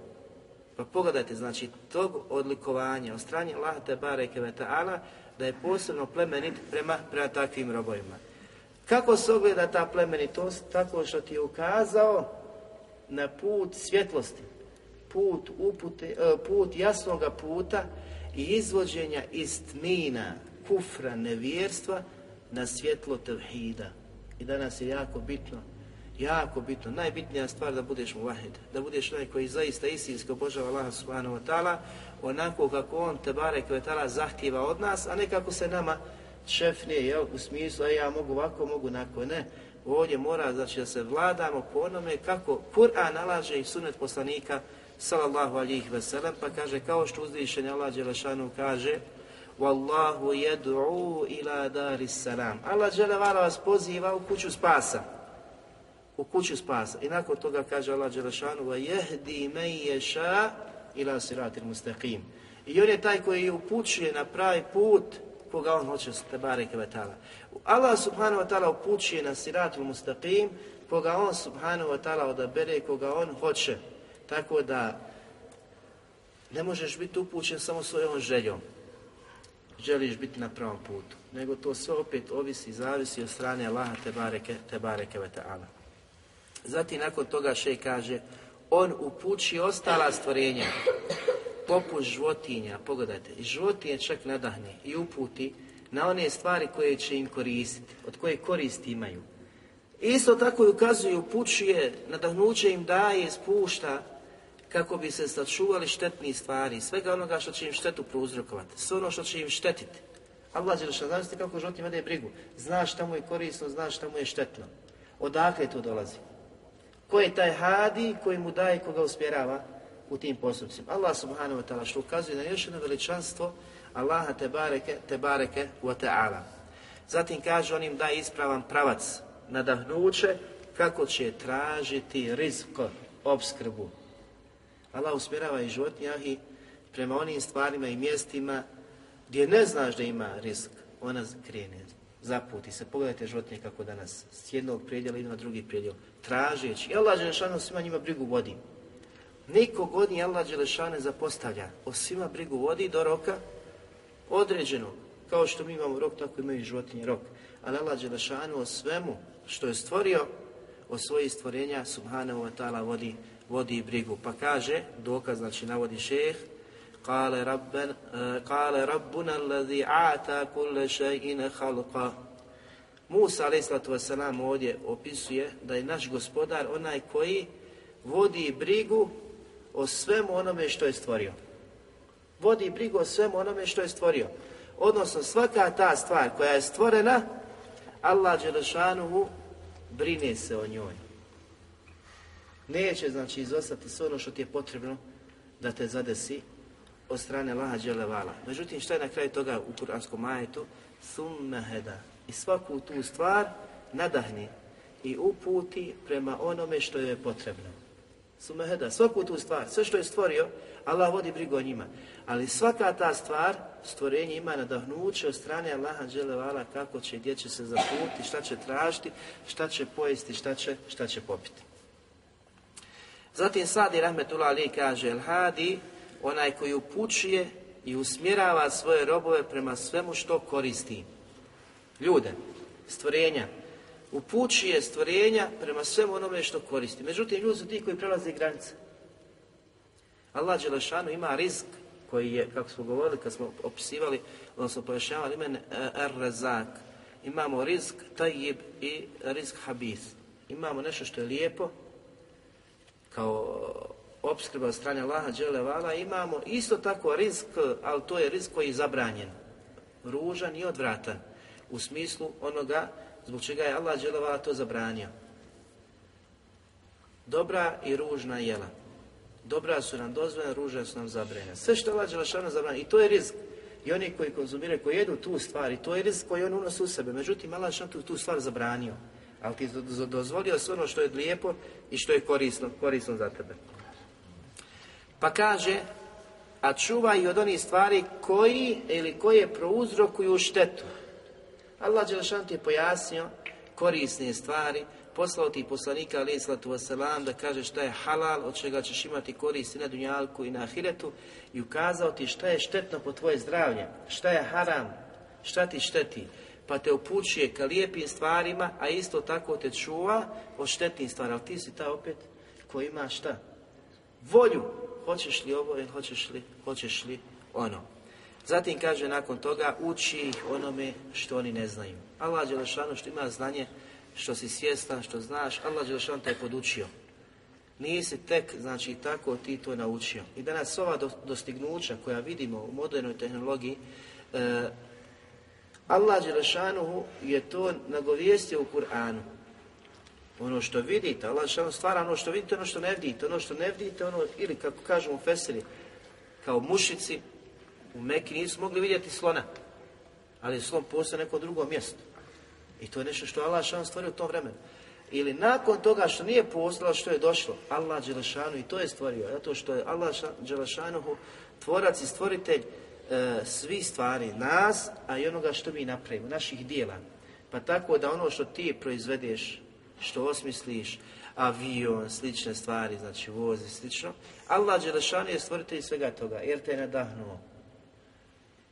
Pa pogledajte, znači, tog odlikovanja od strane Allaha te barek vetala da je posebno plemenit prema, prema takvim robovima. Kako se ogleda ta plemenitost? Tako što ti je ukazao na put svjetlosti put, upute, e, put jasnoga puta i izvođenja iz tmina, kufra, nevjerstva na svjetlo tevhida. I danas je jako bitno, jako bitno, najbitnija stvar da budeš muvahid, da budeš onaj koji zaista istinski obožava Allaha subhanahu wa ta'ala, onako kako on te bare ta'ala zahtjeva od nas, a ne kako se nama šefne, jel, u smislu, a ja mogu ovako, mogu onako, ne. Ovdje mora, znači, da se vladamo po onome kako Kur'an nalaže i sunet poslanika sallallahu alihi veselem, pa kaže kao što uzvišen Allah Đelešanu kaže Wallahu yad'u ila daris salam. Allah Đelevala vas poziva u kuću spasa. U kuću spasa. I nakon toga kaže Allah Đelešanu yahdi man yasha ila siratil mustaqim. I on je taj koji upućuje na pravi put koga on hoće te bareke vetala. Allah subhanahu wa ta'ala upućuje na siratul mustaqim koga on subhanahu wa ta'ala odabere koga on hoće tako da Ne možeš biti upućen samo svojom željom. Želiš biti na pravom putu. Nego to sve opet ovisi, zavisi od strane Allaha te bareke, te ta'ala. Zatim nakon toga še kaže, on upući ostala stvorenja, poput životinja, pogledajte, životinje čak nadahne i uputi na one stvari koje će im koristiti, od koje koristi imaju. Isto tako i ukazuje, upućuje, nadahnuće im daje, spušta, kako bi se sačuvali štetnih stvari, svega onoga što će im štetu prouzrokovati, sve ono što će im štetiti. Allah je znaš kako životinje vede brigu, znaš šta mu je korisno, znaš šta mu je štetno. Odakle to dolazi? Ko je taj hadi koji mu daje koga uspjerava u tim postupcima? Allah subhanahu wa ta'ala što ukazuje na još jedno veličanstvo Allaha te bareke, te bareke wa ta'ala. Zatim kaže onim da ispravan pravac, nadahnuće kako će tražiti rizko, obskrbu. Allah usmjerava i životinjahi prema onim stvarima i mjestima gdje ne znaš da ima rizik, ona krene, zaputi se. Pogledajte životinje kako danas s jednog predjela ide na drugi predjel, tražeći. I Allah Đelešanu svima njima brigu vodi. Niko godini Allah Đelešane zapostavlja, o svima brigu vodi do roka određeno. Kao što mi imamo rok, tako imaju životinje rok. Ali Allah Đelešanu o svemu što je stvorio, o svojih stvorenja, subhanahu wa ta'ala, vodi, vodi brigu. Pa kaže, dokaz, znači navodi šeh, Kale, rabben, kale rabbuna alladhi ata kulle še'ine halqa. Musa a.s. ovdje opisuje da je naš gospodar onaj koji vodi brigu o svemu onome što je stvorio. Vodi brigu o svemu onome što je stvorio. Odnosno svaka ta stvar koja je stvorena, Allah Đelešanuhu brine se o njoj. Neće znači izostati sve ono što ti je potrebno da te zadesi od strane Laha Đelevala. Međutim, što je na kraju toga u kuranskom majetu? Summeheda. I svaku tu stvar nadahni i uputi prema onome što je potrebno. Sumeheda, svaku tu stvar, sve što je stvorio, Allah vodi brigu o njima. Ali svaka ta stvar, stvorenje ima nadahnuće od strane Allaha Đelevala kako će, gdje će se zaputi, šta će tražiti, šta će pojesti, šta će, šta će popiti. Zatim Sadi Rahmetullah Ali kaže, El Hadi, onaj koji upućuje i usmjerava svoje robove prema svemu što koristi. Ljude, stvorenja, upućuje stvorenja prema svemu onome što koristi. Međutim, ljudi su ti koji prelaze granice. Allah Đelešanu ima rizik koji je, kako smo govorili, kad smo opisivali, odnosno pojašnjavali imen Er-Razak. Imamo rizik tajib i rizik habis. Imamo nešto što je lijepo, kao opskrba od strane Allaha Đelevala, imamo isto tako rizik, ali to je rizik koji je zabranjen. Ružan i odvratan. U smislu onoga zbog čega je Allah Đelevala to zabranio. Dobra i ružna jela. Dobra su nam dozvoljena, ružna su nam zabranjena. Sve što Allah Đelešanu zabranio, i to je rizik. I oni koji konzumiraju, koji jedu tu stvar, i to je rizik koji on unosi u sebe. Međutim, Allah tu, tu stvar zabranio. Ali ti dozvolio sve ono što je lijepo i što je korisno, korisno za tebe. Pa kaže, a čuvaj od onih stvari koji ili koje prouzrokuju štetu. Allah Đelešan ti je pojasnio korisne stvari, poslao ti poslanika alaih sallatu wasalam da kaže šta je halal, od čega ćeš imati koristi na dunjalku i na ahiretu i ukazao ti šta je štetno po tvoje zdravlje, šta je haram, šta ti šteti, pa te upućuje ka lijepim stvarima, a isto tako te čuva od štetnih stvari, ali ti si ta opet koji ima šta? Volju, hoćeš li ovo ili hoćeš li, hoćeš li ono. Zatim kaže nakon toga, uči ih onome što oni ne znaju. Allah Đelešanu što ima znanje, što si svjestan, što znaš, Allah Đelešanu te je podučio. Nisi tek, znači, tako ti to naučio. I danas ova dostignuća koja vidimo u modernoj tehnologiji, e, Allah Đelešanu je to nagovijestio u Kur'anu. Ono što vidite, Allah Đelešanu stvara ono što vidite, ono što ne vidite, ono što ne vidite, ono, ili kako kažemo u Fesiri, kao mušici, u Meki nisu mogli vidjeti slona, ali slon postoje neko drugo mjesto. I to je nešto što Allah šan stvorio u tom vremenu. Ili nakon toga što nije postalo, što je došlo, Allah Đelešanu i to je stvorio, zato što je Allah Đelešanuhu tvorac i stvoritelj e, svi stvari, nas, a i onoga što mi napravimo, naših dijela. Pa tako da ono što ti proizvedeš, što osmisliš, avion, slične stvari, znači voz i slično. Allah Đelešanu je stvoritelj svega toga, jer te je nadahnuo.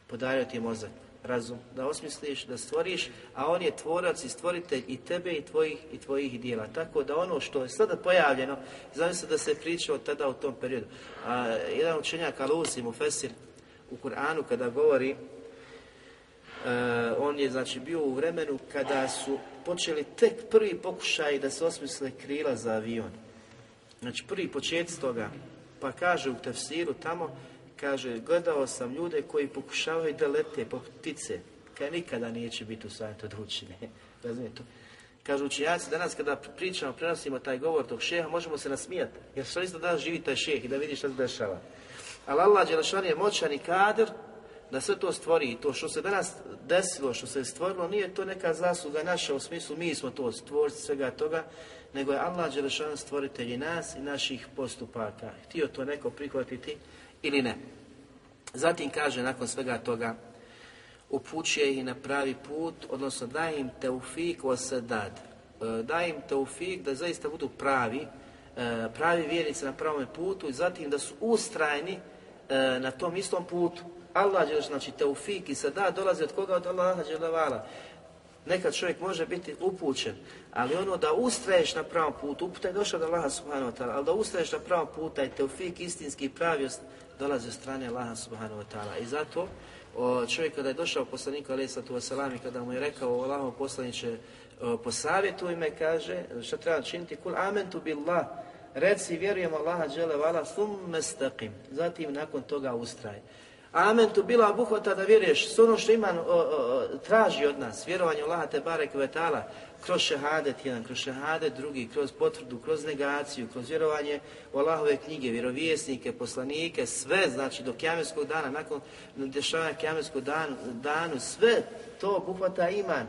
Podario ti mozak, razum, da osmisliš, da stvoriš, a on je tvorac i stvoritelj i tebe i tvojih, i tvojih dijela. Tako da ono što je sada pojavljeno, se da se priča od tada u tom periodu. A, jedan učenjak Alusi Fesir u Kur'anu kada govori on je znači bio u vremenu kada su počeli tek prvi pokušaj da se osmisle krila za avion. Znači prvi počet toga. Pa kaže u tefsiru tamo, kaže, gledao sam ljude koji pokušavaju da lete po ptice, kaj nikada neće biti u stanju to da učine. Razumijete? Kažu učinjaci, danas kada pričamo, prenosimo taj govor tog šeha, možemo se nasmijati. Jer što isto danas živi taj šeh i da vidi što se dešava. Ali Allah je moćan i kader da sve to stvori i to što se danas desilo, što se stvorilo, nije to neka zasluga naša u smislu mi smo to stvorci svega toga, nego je Allah Đelešan stvoritelj i nas i naših postupaka. Htio to neko prihvatiti ili ne. Zatim kaže nakon svega toga, upućuje ih na pravi put, odnosno daje im teufik o sedad. E, daje im teufik da zaista budu pravi, e, pravi vjernici na pravom putu i zatim da su ustrajni e, na tom istom putu. Allah znači teufik i sada dolazi od koga? Od Allaha dželevala. Nekad čovjek može biti upućen, ali ono da ustraješ na pravom putu, uputa je došao od Allaha subhanahu wa ta'ala, ali da ustraješ na pravom putu, taj teufik istinski praviost dolazi od strane Allaha subhanahu wa ta'ala. I zato čovjek kada je došao poslaniku alaih sallatu wasalam i kada mu je rekao Allahom poslaniće posavjetuj me, kaže, šta treba činiti? Kul amentu billah, reci vjerujem Allaha džele vala, sum staqim. Zatim nakon toga ustraj. Amen tu bila obuhvata da vjeruješ s ono što iman traži od nas, vjerovanje Allaha te barek vetala, kroz šehadet jedan, kroz šehadet drugi, kroz potvrdu, kroz negaciju, kroz vjerovanje u Allahove knjige, vjerovjesnike, poslanike, sve znači do kjamerskog dana, nakon dešavanja kjamerskog danu, danu, sve to obuhvata iman.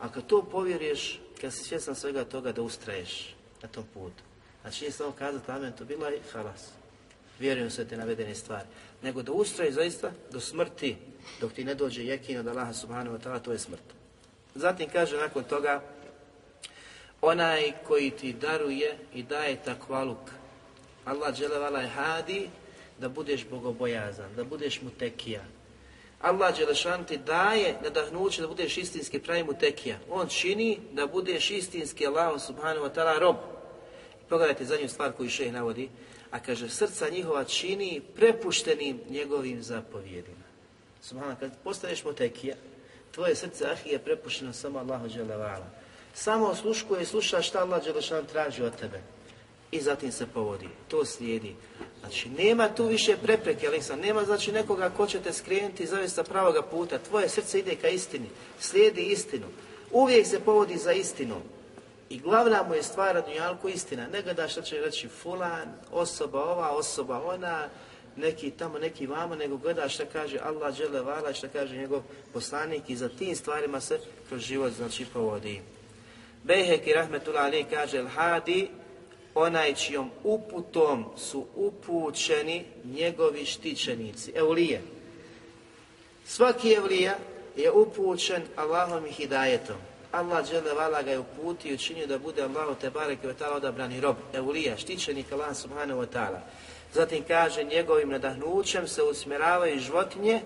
A kad to povjeruješ, kad si svjestan svega toga da ustraješ na tom putu. Znači nije samo kazati amen to bila i halas. Vjerujem sve te navedene stvari nego da ustraje zaista do smrti, dok ti ne dođe jekin od Allaha subhanahu wa ta'ala, to je smrt. Zatim kaže nakon toga, onaj koji ti daruje i daje takvaluk, Allah dželevala je hadi da budeš bogobojazan, da budeš mutekija. Allah Đelešan ti daje nadahnuće da budeš istinski pravi mutekija. On čini da budeš istinski Allah subhanahu wa ta'ala rob. Pogledajte zadnju stvar koju šeh navodi, a kaže srca njihova čini prepuštenim njegovim zapovjedima. Subhana, kad postaneš motekija, tvoje srce ahi je prepušteno samo Allahu dželevala. Samo osluškuje i sluša šta Allah dželešan traži od tebe. I zatim se povodi. To slijedi. Znači, nema tu više prepreke, Aleksan. Nema znači nekoga ko će te skrenuti zaista pravoga puta. Tvoje srce ide ka istini. Slijedi istinu. Uvijek se povodi za istinom. I glavna mu je stvar na istina. Ne gleda što će reći fulan, osoba ova, osoba ona, neki tamo, neki vamo, nego gleda što kaže Allah džele vala, što kaže njegov poslanik i za tim stvarima se kroz život znači povodi. Bejhek i Rahmetullah Ali kaže El Hadi, onaj čijom uputom su upućeni njegovi štićenici, evlije. Svaki evlija je upućen Allahom i hidajetom. Allah vala ga je uputio i učinio da bude Allahu te bareke ve ta'ala odabrani rob, evlija, štićenik Allah subhanahu wa ta'ala. Zatim kaže njegovim nadahnućem se usmjeravaju životinje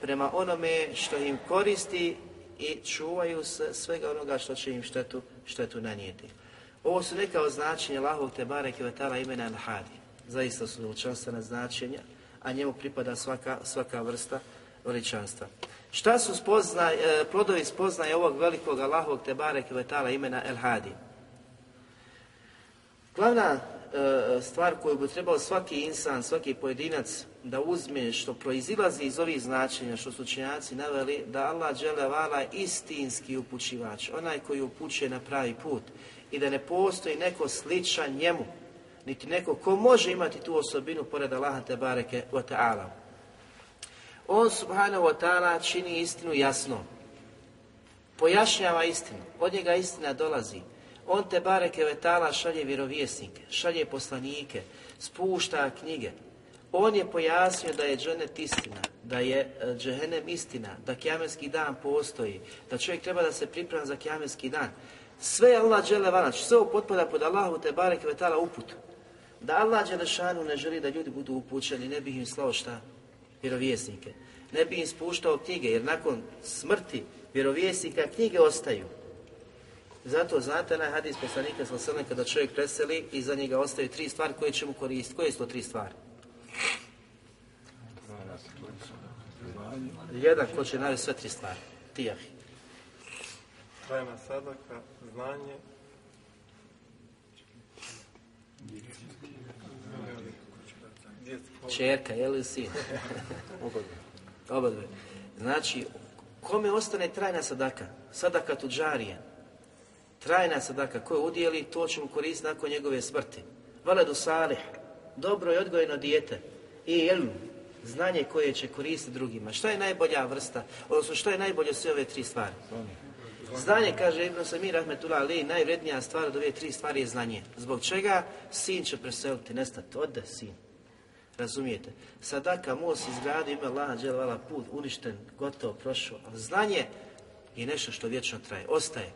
prema onome što im koristi i čuvaju se svega onoga što će im štetu, štetu nanijeti. Ovo su neka od značenja Allahovog te bareke ve ta'ala imena Al-Hadi. Zaista su veličanstvena značenja, a njemu pripada svaka, svaka vrsta veličanstva. Šta su spoznaj, e, plodovi spoznaje ovog velikog Allahovog Tebare Kvetala imena El Hadi? Glavna e, stvar koju bi trebao svaki insan, svaki pojedinac da uzme što proizilazi iz ovih značenja što su učenjaci naveli da Allah vala istinski upućivač, onaj koji upućuje na pravi put i da ne postoji neko sličan njemu, niti neko ko može imati tu osobinu pored Allaha te bareke wa ta'ala. On subhanahu wa ta'ala čini istinu jasno. Pojašnjava istinu. Od njega istina dolazi. On te bareke vetala šalje vjerovjesnike, šalje poslanike, spušta knjige. On je pojasnio da je dženet istina, da je e, džehenem istina, da kjamenski dan postoji, da čovjek treba da se priprema za kjamenski dan. Sve je Allah dželevala, znači sve potpada pod Allahu te barek i vetala uput. Da Allah Đelešanu ne želi da ljudi budu upućeni, ne bi im slao šta? Vjerovjesnike. Ne bi im spuštao knjige, jer nakon smrti vjerovjesnika knjige ostaju. Zato znate na hadis poslanika sa kada čovjek preseli i za njega ostaju tri stvari koje će mu koristiti. Koje su to tri stvari? Jedan ko će navesti sve tri stvari. Ti ahi. Trajna sadaka, znanje, Čerka, je li sin? Obadve. Znači, kome ostane trajna sadaka? Sadaka tuđarije. Trajna sadaka koju udijeli, to će mu koristiti nakon njegove smrti. Valedu salih, dobro i odgojeno dijete. I ilm, znanje koje će koristiti drugima. Šta je najbolja vrsta, odnosno što je najbolje sve ove tri stvari? Znanje, kaže Ibn Samir Rahmetullah Ali, najvrednija stvar od ove tri stvari je znanje. Zbog čega sin će preseliti, nestati, ode sin. Razumijete? Sadaka, most izgradio, ima Allah, dželvala, put, uništen, gotovo, prošao. Ali znanje je nešto što vječno traje, ostaje.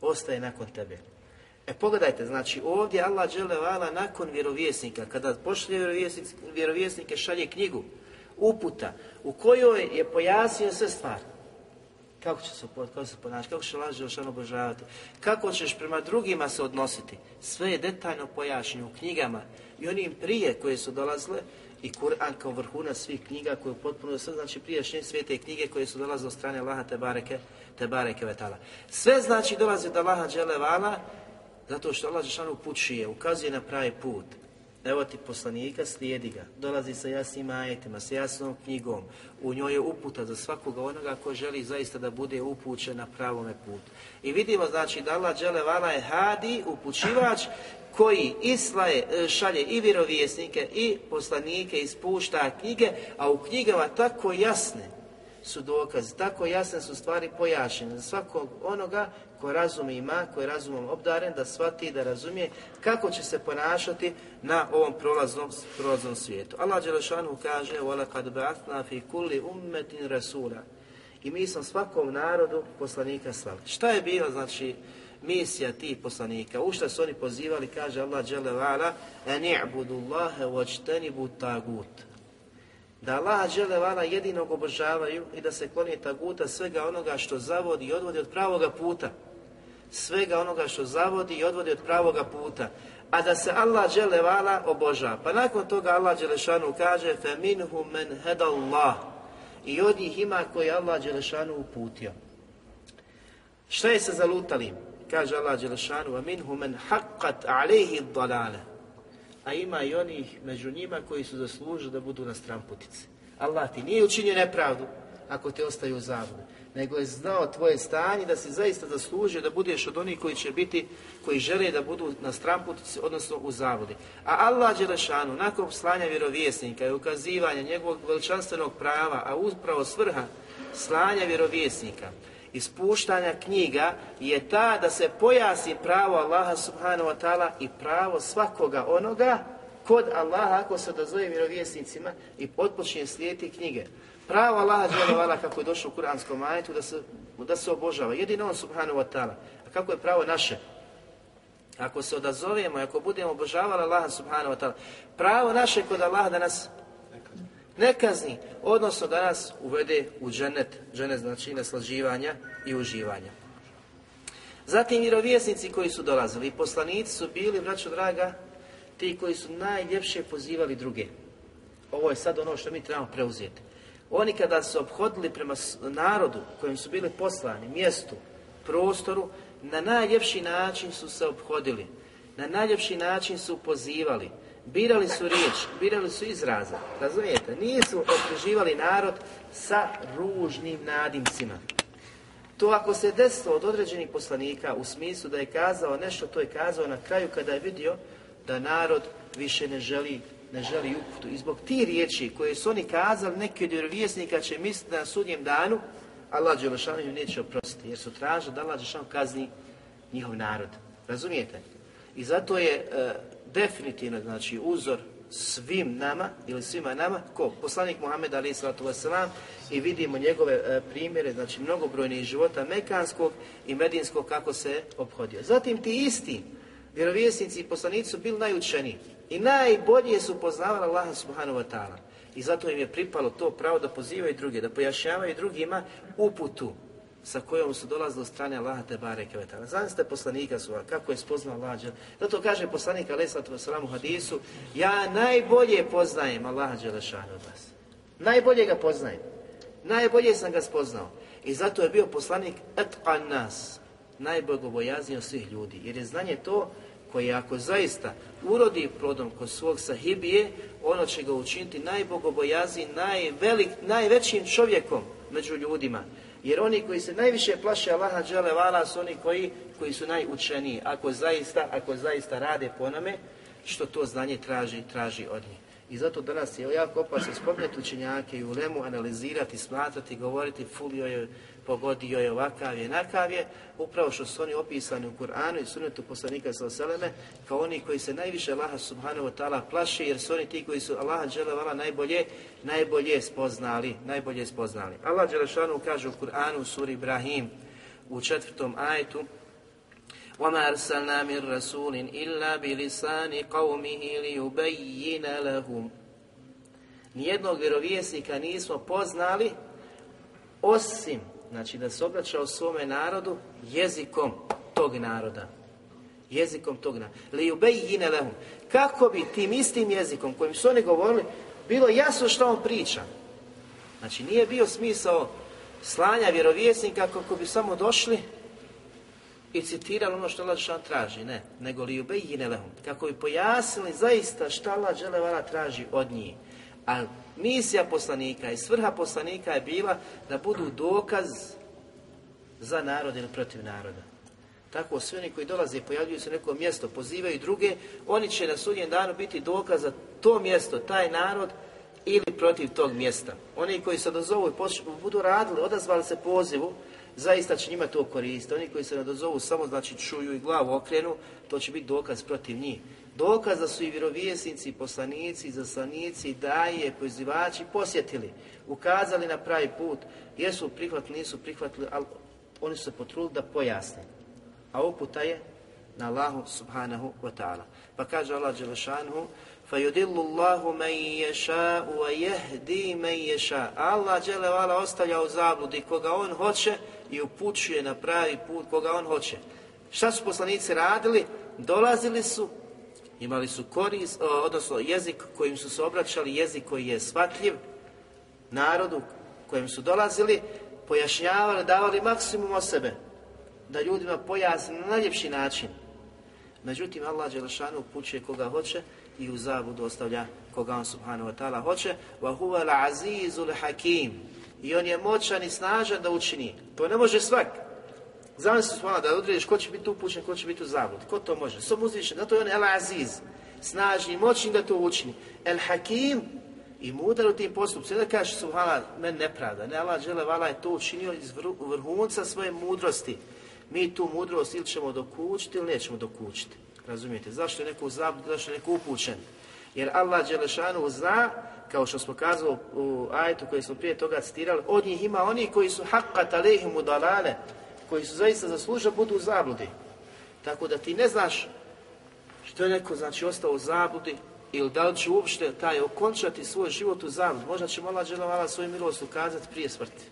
Ostaje nakon tebe. E pogledajte, znači ovdje Allah dželevala nakon vjerovjesnika, kada pošlje vjerovjesnike, šalje knjigu, uputa, u kojoj je pojasnio sve stvari. Kako će se, kako se ponašati, kako će laži obožavati, kako ćeš prema drugima se odnositi. Sve je detaljno pojašnjeno u knjigama i onim prije koje su dolazile i Kur'an kao vrhunac svih knjiga koje potpuno sve znači prijašnje svete knjige koje su dolazile od strane Allaha te bareke, te bareke vetala. Sve znači dolazi od Allaha dželevala zato što Allah Žešanu upućuje, ukazuje na pravi put. Evo ti poslanika, slijedi ga. Dolazi sa jasnim ajetima, sa jasnom knjigom. U njoj je uputa za svakoga onoga ko želi zaista da bude upućen na pravome putu. I vidimo znači da Allah Đelevala je hadi, upućivač, koji islaje, e, šalje i vjerovjesnike i poslanike, ispušta knjige, a u knjigama tako jasne su dokazi, tako jasne su stvari pojašnjene za svakog onoga ko razum ima, ko je razumom obdaren, da shvati, da razumije kako će se ponašati na ovom prolaznom, prolaznom svijetu. Allah Đelešanu kaže وَلَقَدْ بَعَثْنَا فِي كُلِّ أُمَّةٍ رَسُولًا I mi smo svakom narodu poslanika slali. Šta je bilo, znači, misija tih poslanika? U šta su oni pozivali, kaže Allah Đelevala, أَنِ اعْبُدُ اللَّهَ وَاجْتَنِبُ تَاغُوتَ da Allah vana jedinog obožavaju i da se kloni taguta svega onoga što zavodi i odvodi od pravoga puta. Svega onoga što zavodi i odvodi od pravoga puta. A da se Allah vala obožava. Pa nakon toga Allah Đelešanu kaže فَمِنْهُ مَنْ هَدَ اللَّهِ I od njih ima koji Allah Đelešanu uputio. Šta je sa zalutalim? Kaže Allah Đelešanu وَمِنْهُ مَنْ حَقَّتْ عَلَيْهِ الضَّلَالَ a ima i onih među njima koji su zaslužili da budu na stramputici. Allah ti nije učinio nepravdu ako te ostaju u zabudi, nego je znao tvoje stanje da si zaista zaslužio da budeš od onih koji će biti, koji žele da budu na stramputici, odnosno u zavodi. A Allah Đelešanu, nakon slanja vjerovjesnika i ukazivanja njegovog veličanstvenog prava, a upravo svrha slanja vjerovjesnika, ispuštanja knjiga je ta da se pojasni pravo Allaha subhanahu wa ta'ala i pravo svakoga onoga kod Allaha ako se dozove vjerovjesnicima i potpočne slijeti knjige. Pravo Allaha dželovala kako je došlo u kuranskom ajetu da se, da se obožava. Jedino on subhanahu wa ta'ala. A kako je pravo naše? Ako se odazovemo ako budemo obožavali Allaha subhanahu wa ta'ala, pravo naše kod Allaha da nas ne kazni, odnosno da nas uvede u dženet, dženet znači naslađivanja i uživanja. Zatim vjerovjesnici koji su dolazili i poslanici su bili, braćo draga, ti koji su najljepše pozivali druge. Ovo je sad ono što mi trebamo preuzeti. Oni kada su obhodili prema narodu kojim su bili poslani, mjestu, prostoru, na najljepši način su se obhodili. Na najljepši način su pozivali. Birali su riječ, birali su izraza, razumijete? Nisu okruživali narod sa ružnim nadimcima. To ako se desilo od određenih poslanika u smislu da je kazao nešto, to je kazao na kraju kada je vidio da narod više ne želi ne želi uputu. I zbog ti riječi koje su oni kazali, neki od vjerovjesnika će misliti na sudnjem danu, Allah Đelešanu im neće oprostiti, jer su tražili da Allah Đelešanu kazni njihov narod. Razumijete? I zato je e, definitivno znači uzor svim nama ili svima nama, ko? Poslanik Muhammed ali sallatu wasalam i vidimo njegove e, primjere, znači mnogobrojnih života Mekanskog i Medinskog kako se obhodio. Zatim ti isti vjerovjesnici i poslanici su bili najučeniji i najbolje su poznavali Allaha subhanahu wa ta'ala. I zato im je pripalo to pravo da pozivaju druge, da pojašnjavaju drugima uputu sa kojom su dolazili od strane Allaha te bareke ve. Zamislite poslanika su kako je spoznao Allah. Zato kaže poslanik alejhi salatu u hadisu: "Ja najbolje poznajem Allaha dželešanu od vas. Najbolje ga poznajem. Najbolje sam ga spoznao. I zato je bio poslanik atqan nas, najbogobojazniji od svih ljudi. Jer je znanje to koje ako zaista urodi plodom kod svog sahibije, ono će ga učiniti najbogobojazniji, najvelik, najvećim čovjekom među ljudima. Jer oni koji se najviše plaše Allaha džele vala su oni koji, koji su najučeniji. Ako zaista, ako zaista rade po onome što to znanje traži, traži od njih. I zato danas je jako opasno spomenuti učenjake i u lemu analizirati, smatrati, govoriti fulio je, pogodio je, ovakav je, nakav je, upravo što su oni opisani u Kur'anu i sunetu poslanika sa Seleme, kao oni koji se najviše Allaha subhanahu wa ta'ala plaše, jer su oni ti koji su Allaha dželevala najbolje, najbolje spoznali, najbolje spoznali. Allah dželešanu kaže u Kur'anu u suri Ibrahim, u četvrtom ajetu, وما أرسلنا من رسول إلا بلسان قومه ليبين لهم Nijednog vjerovjesnika nismo poznali osim, znači da se obraćao svome narodu jezikom tog naroda. Jezikom tog naroda. Li lehum. Kako bi tim istim jezikom kojim su oni govorili, bilo jasno što on priča. Znači nije bio smisao slanja vjerovjesnika kako bi samo došli i citirali ono što Allah traži, ne, nego li ubejine lehum, kako bi pojasnili zaista šta Allah dželevala traži od njih. A misija poslanika i svrha poslanika je bila da budu dokaz za narod ili protiv naroda. Tako svi oni koji dolaze i pojavljuju se u neko mjesto, pozivaju druge, oni će na sudnjem danu biti dokaz za to mjesto, taj narod ili protiv tog mjesta. Oni koji se odazovu i budu radili, odazvali se pozivu, zaista će njima to koristiti. Oni koji se ne dozovu samo znači čuju i glavu okrenu, to će biti dokaz protiv njih. Dokaz da su i vjerovjesnici, poslanici, zaslanici, daje, pozivači posjetili, ukazali na pravi put, jesu prihvatili, nisu prihvatili, ali oni su se potrudili da pojasne. A uputa je na Allahu subhanahu wa ta'ala. Pa kaže Allah Đelešanhu, فَيُدِلُّ اللَّهُ مَنْ يَشَاءُ وَيَهْدِي مَنْ يَشَاءُ Allah Đelevala ostavlja u zabludi koga on hoće i upućuje na pravi put koga on hoće. Šta su poslanici radili? Dolazili su, imali su korist, odnosno jezik kojim su se obraćali, jezik koji je shvatljiv narodu kojim su dolazili, pojašnjavali, davali maksimum o sebe, da ljudima pojasni na najljepši način. Međutim, Allah Đelešanu upućuje koga hoće i u zabudu ostavlja koga on subhanahu wa ta'ala hoće. Huwa al hakim. I on je moćan i snažan da učini. To ne može svak. Zamisli hvala da odrediš ko će biti upućen, ko će biti u zabludi. Ko to može? Samo uzvišen. Zato je on El Aziz. Snažni, moćni da to učini. El Hakim i mudar u tim postupcima. Da kaže subhana, men nepravda. Ne, Allah žele, vala je to učinio iz vrhunca svoje mudrosti. Mi tu mudrost ili ćemo dokučiti ili nećemo dokučiti. Razumijete? Zašto je neko u zabludi, zašto je neko upućen? Jer Allah Đelešanu zna, kao što smo kazali u ajetu koji smo prije toga citirali, od njih ima oni koji su haqqat alehim udalale, koji su zaista zaslužili budu u zabludi. Tako da ti ne znaš što je neko znači ostao u zabludi ili da li će uopšte taj okončati svoj život u zabludi. Možda će Allah Đelešanu svoju milost ukazati prije smrti.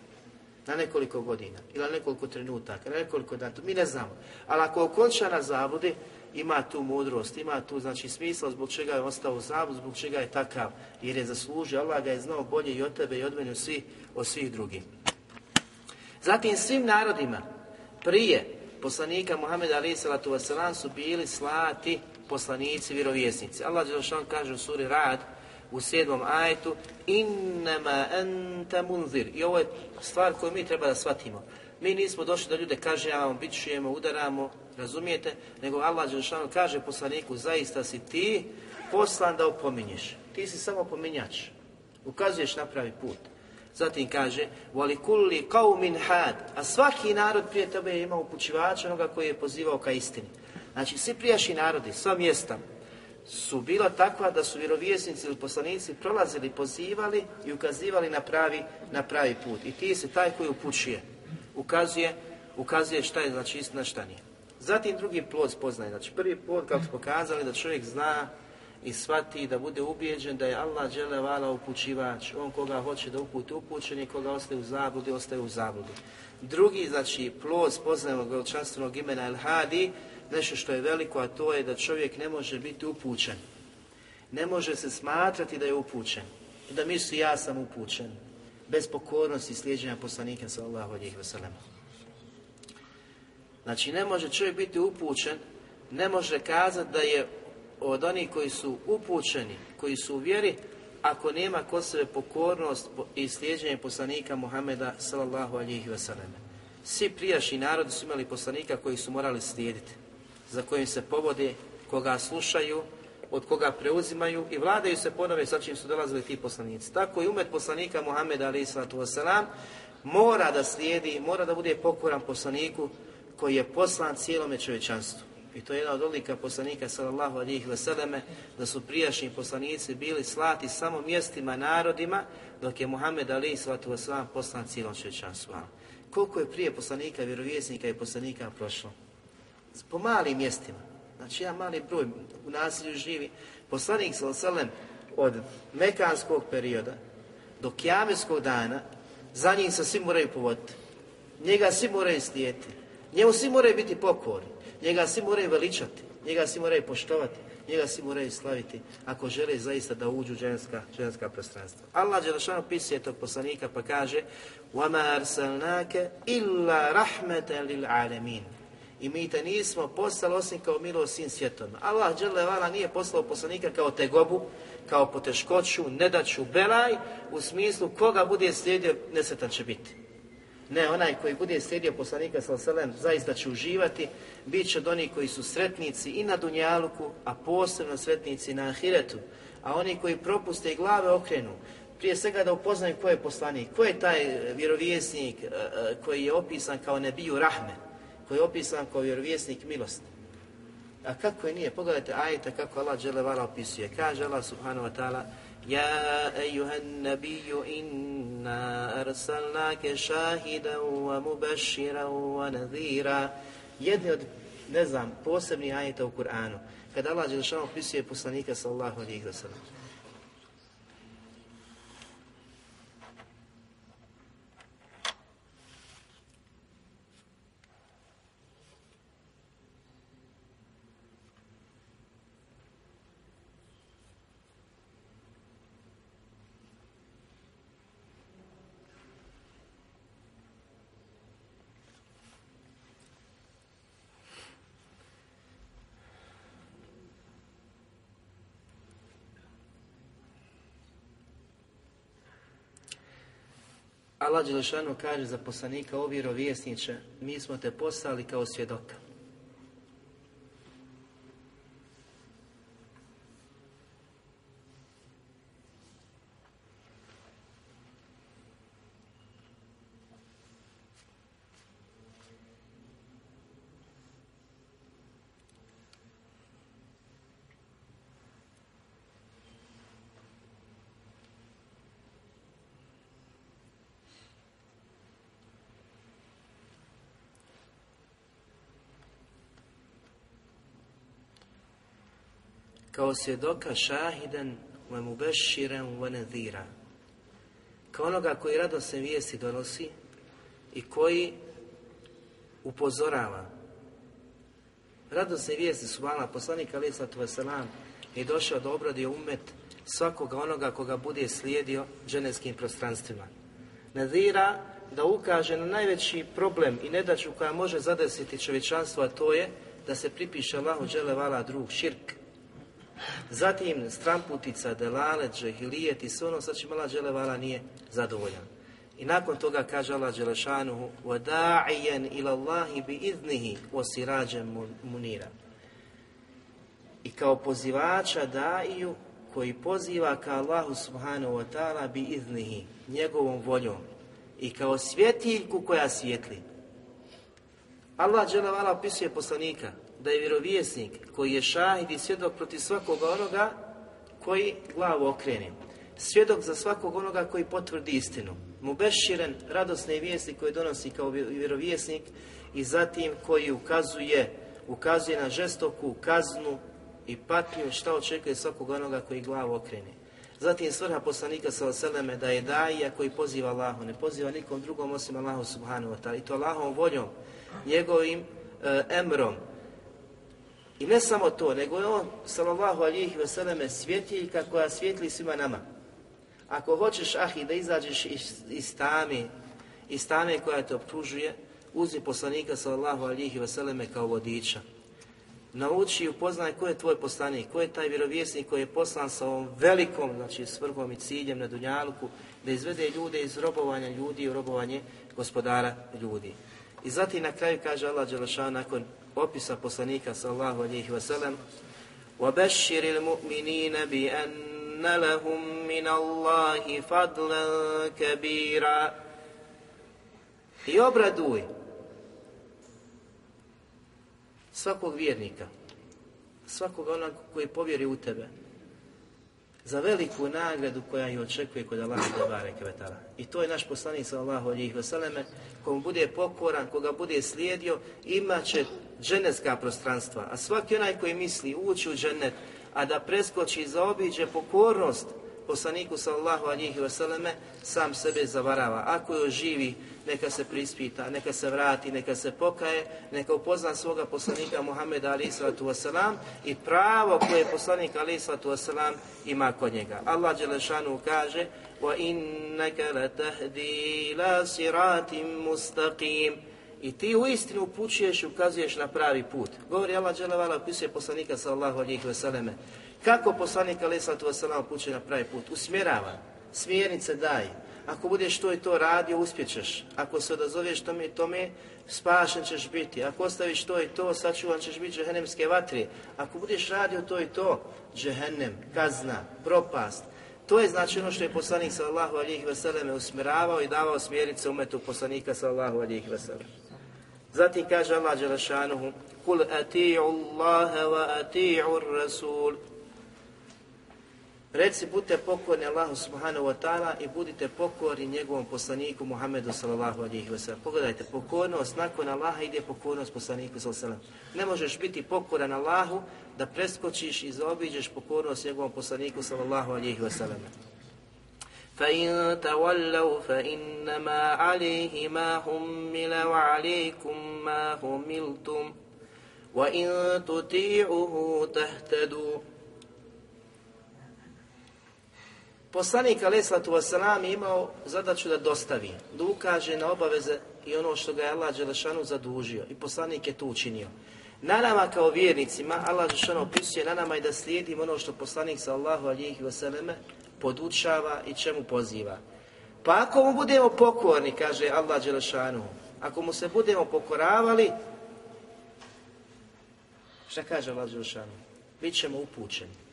Na nekoliko godina, ili na nekoliko trenutaka, na nekoliko dana, mi ne znamo. Ali ako okonča na zabludi, ima tu mudrost, ima tu znači smisla zbog čega je ostao u zabud, zbog čega je takav, jer je zaslužio, Allah ga je znao bolje i od tebe i od mene svi, od svih drugih. Zatim svim narodima prije poslanika Muhammeda alaih salatu wasalam su bili slati poslanici, vjerovjesnici. Allah Đelšan kaže u suri Rad, u sedmom ajetu innama anta munzir. I ovo je stvar koju mi treba da shvatimo. Mi nismo došli da ljude kažnjavamo, bićujemo, udaramo, razumijete? Nego Allah Đelšanu kaže poslaniku, zaista si ti poslan da opominješ. Ti si samo pominjač. Ukazuješ na pravi put. Zatim kaže, voli kulli had, a svaki narod prije tebe je imao upućivača, onoga koji je pozivao ka istini. Znači, svi prijašnji narodi, sva mjesta, su bila takva da su vjerovjesnici ili poslanici prolazili, pozivali i ukazivali na pravi, na pravi put. I ti se taj koji upućuje, ukazuje, ukazuje šta je znači istina, šta nije. Zatim drugi plod spoznaje. Znači prvi plod kako smo pokazali da čovjek zna i shvati da bude ubijeđen da je Allah džele vala upućivač. On koga hoće da uputi upućen i koga ostaje u zabludi, ostaje u zabludi. Drugi, znači, plod spoznanog veličanstvenog imena El Hadi, nešto što je veliko, a to je da čovjek ne može biti upućen. Ne može se smatrati da je upućen. Da misli ja sam upućen. Bez pokornosti slijeđenja poslanika sallallahu alihi wasallam. Znači ne može čovjek biti upućen, ne može kazati da je od onih koji su upućeni, koji su u vjeri, ako nema kod sebe pokornost i slijeđenje poslanika Muhameda sallallahu alihi wasallam. Svi prijašnji narodi su imali poslanika koji su morali slijediti za kojim se povode, koga slušaju, od koga preuzimaju i vladaju se ponove sa čim su dolazili ti poslanici. Tako i umet poslanika Muhammeda alaih sallatu wasalam mora da slijedi, mora da bude pokoran poslaniku koji je poslan cijelome čovječanstvu. I to je jedna od odlika poslanika sallallahu alihi vseleme, da su prijašnji poslanici bili slati samo mjestima, narodima, dok je Muhammed alihi sallatu wasalam poslan cijelom čovječanstvu. Koliko je prije poslanika, vjerovjesnika i poslanika prošlo? po malim mjestima. Znači jedan mali broj u nasilju živi. Poslanik Salasalem od mekanskog perioda do kjameskog dana za njim se svi moraju povoditi. Njega svi moraju slijeti. Njemu svi moraju biti pokorni. Njega svi moraju veličati. Njega svi moraju poštovati. Njega svi moraju slaviti ako žele zaista da uđu u ženska, ženska prostranstva. Allah Đelešanu pisuje tog poslanika pa kaže وَمَا أَرْسَلْنَاكَ إِلَّا رَحْمَةً لِلْعَالَمِينَ i mi te nismo poslali osim kao milost svim svjetom. Allah vala nije poslao poslanika kao tegobu, kao poteškoću, nedaću, belaj, u smislu koga bude slijedio, nesretan će biti. Ne, onaj koji bude slijedio poslanika sallam zaista će uživati, bit će od onih koji su sretnici i na Dunjaluku, a posebno sretnici na Ahiretu. A oni koji propuste i glave okrenu, prije svega da upoznaju ko je poslanik, ko je taj vjerovjesnik eh, eh, koji je opisan kao nebiju rahme, koji je opisan kao vjerovjesnik milosti. A kako je nije? Pogledajte ajte kako Allah vala opisuje. Kaže Allah subhanahu wa ta'ala Nabiju inna arsalnake šahidan wa mubashiran wa nadhira. Jedni od, ne znam, posebnih ajeta u Kur'anu. Kada Allah Đelešanu opisuje poslanika sallahu wa sallam. Allah Đelešanu kaže za poslanika o vjerovjesniče, mi smo te poslali kao svjedoka. Kao svjedoka šahidan wa mubashiran wa nadhira. Kao onoga koji radosne vijesti donosi i koji upozorava. Radosne vijesti su vala poslanik alaih wasalam i došao da obradi umet svakoga onoga koga bude slijedio dženevskim prostranstvima. Nadhira da ukaže na najveći problem i nedaću koja može zadesiti čovječanstvo, a to je da se pripiše Allahu vala drug, širk, Zatim stramputica, delalet, džehilijet i sve ono sa čim Allah Đelevala nije zadovoljan. I nakon toga kaže Allah Đelešanuhu وَدَاعِيًا إِلَى اللَّهِ بِإِذْنِهِ وَسِرَاجًا munira. I kao pozivača daju koji poziva ka Allahu subhanahu wa ta'ala bi iznihi, njegovom voljom i kao svjetiljku koja svijetli. Allah dželevala opisuje poslanika da je vjerovjesnik koji je šahid i svjedok protiv svakoga onoga koji glavu okrene. Svjedok za svakog onoga koji potvrdi istinu. Mu beširen radosne vijesti koje donosi kao vjerovjesnik i zatim koji ukazuje, ukazuje na žestoku kaznu i patnju šta očekuje svakog onoga koji glavu okrene. Zatim svrha poslanika sa oseleme da je daja koji poziva Allahu, ne poziva nikom drugom osim Allahu subhanahu wa ta'ala. I to Allahom voljom, njegovim e, emrom. I ne samo to, nego je on, sallallahu alihi vseleme, svjetiljka koja svjetli svima nama. Ako hoćeš, ahi, da izađeš iz, iz tame, iz tame koja te optužuje, uzmi poslanika sallallahu alihi vseleme kao vodiča nauči i upoznaj ko je tvoj poslanik, ko je taj vjerovjesnik koji je poslan sa ovom velikom znači, svrhom i ciljem na Dunjaluku, da izvede ljude iz robovanja ljudi u robovanje gospodara ljudi. I zatim na kraju kaže Allah Đelešan nakon opisa poslanika sallahu alihi wasalam وَبَشِّرِ الْمُؤْمِنِينَ بِأَنَّ لَهُمْ مِنَ اللَّهِ فَضْلًا كَبِيرًا I obraduj svakog vjernika, svakog onog koji povjeri u tebe, za veliku nagradu koja ih očekuje kod Allaha Kvetala. I to je naš poslanik sallallahu alihi vseleme, komu bude pokoran, koga bude slijedio, imat će dženecka prostranstva. A svaki onaj koji misli ući u dženet, a da preskoči i zaobiđe pokornost poslaniku sallallahu alihi vseleme, sam sebe zavarava. Ako je živi, neka se prispita, neka se vrati, neka se pokaje, neka upozna svoga poslanika Muhammeda alaih sallatu wasalam i pravo koje poslanik alaih sallatu wasalam ima kod njega. Allah Đelešanu kaže وَإِنَّكَ لَتَهْدِي لَا صِرَاتٍ مُسْتَقِيمٍ i ti u istinu upućuješ i ukazuješ na pravi put. Govori Allah Đelevala, opisuje poslanika sallahu alihi vseleme. Kako poslanik alaih sallatu wasalam upućuje na pravi put? Usmjerava, smjernice daje, ako budeš to i to radio, uspjećeš. Ako se odazoveš tome i tome, spašen ćeš biti. Ako ostaviš to i to, sačuvan ćeš biti džehennemske vatre. Ako budeš radio to i to, džehennem, kazna, propast. To je znači ono što je poslanik sallallahu alihi vseleme usmjeravao i davao smjerice umetu poslanika sallallahu alihi vseleme. Zatim kaže Allah Đelešanuhu, Kul ati'u Allahe wa ati'u Rasul. Reci, budite pokorni Allahu subhanahu wa ta'ala i budite pokorni njegovom poslaniku Muhammedu sallallahu alihi wa sallam. Pogledajte, pokornost nakon Allaha ide pokornost poslaniku sallallahu alihi wa sallam. Ne možeš biti pokoran Allahu da preskočiš i zaobiđeš pokornost njegovom poslaniku sallallahu alihi wa sallam. فَإِن تَوَلَّوْا فَإِنَّمَا عَلَيْهِ مَا هُمِّلَ وَعَلَيْكُمْ مَا هُمِّلْتُمْ وَإِن تُطِيعُهُ تَهْتَدُوا Poslanik Alesatu Wasalam je imao zadaću da dostavi, da ukaže na obaveze i ono što ga je Allah Đelešanu zadužio. I poslanik je to učinio. Na nama kao vjernicima, Allah Đelešanu opisuje na nama i da slijedimo ono što poslanik sa Allahu alihi wasalame podučava i čemu poziva. Pa ako mu budemo pokorni, kaže Allah Đelešanu, ako mu se budemo pokoravali, šta kaže Allah Đelešanu? Bićemo upućeni.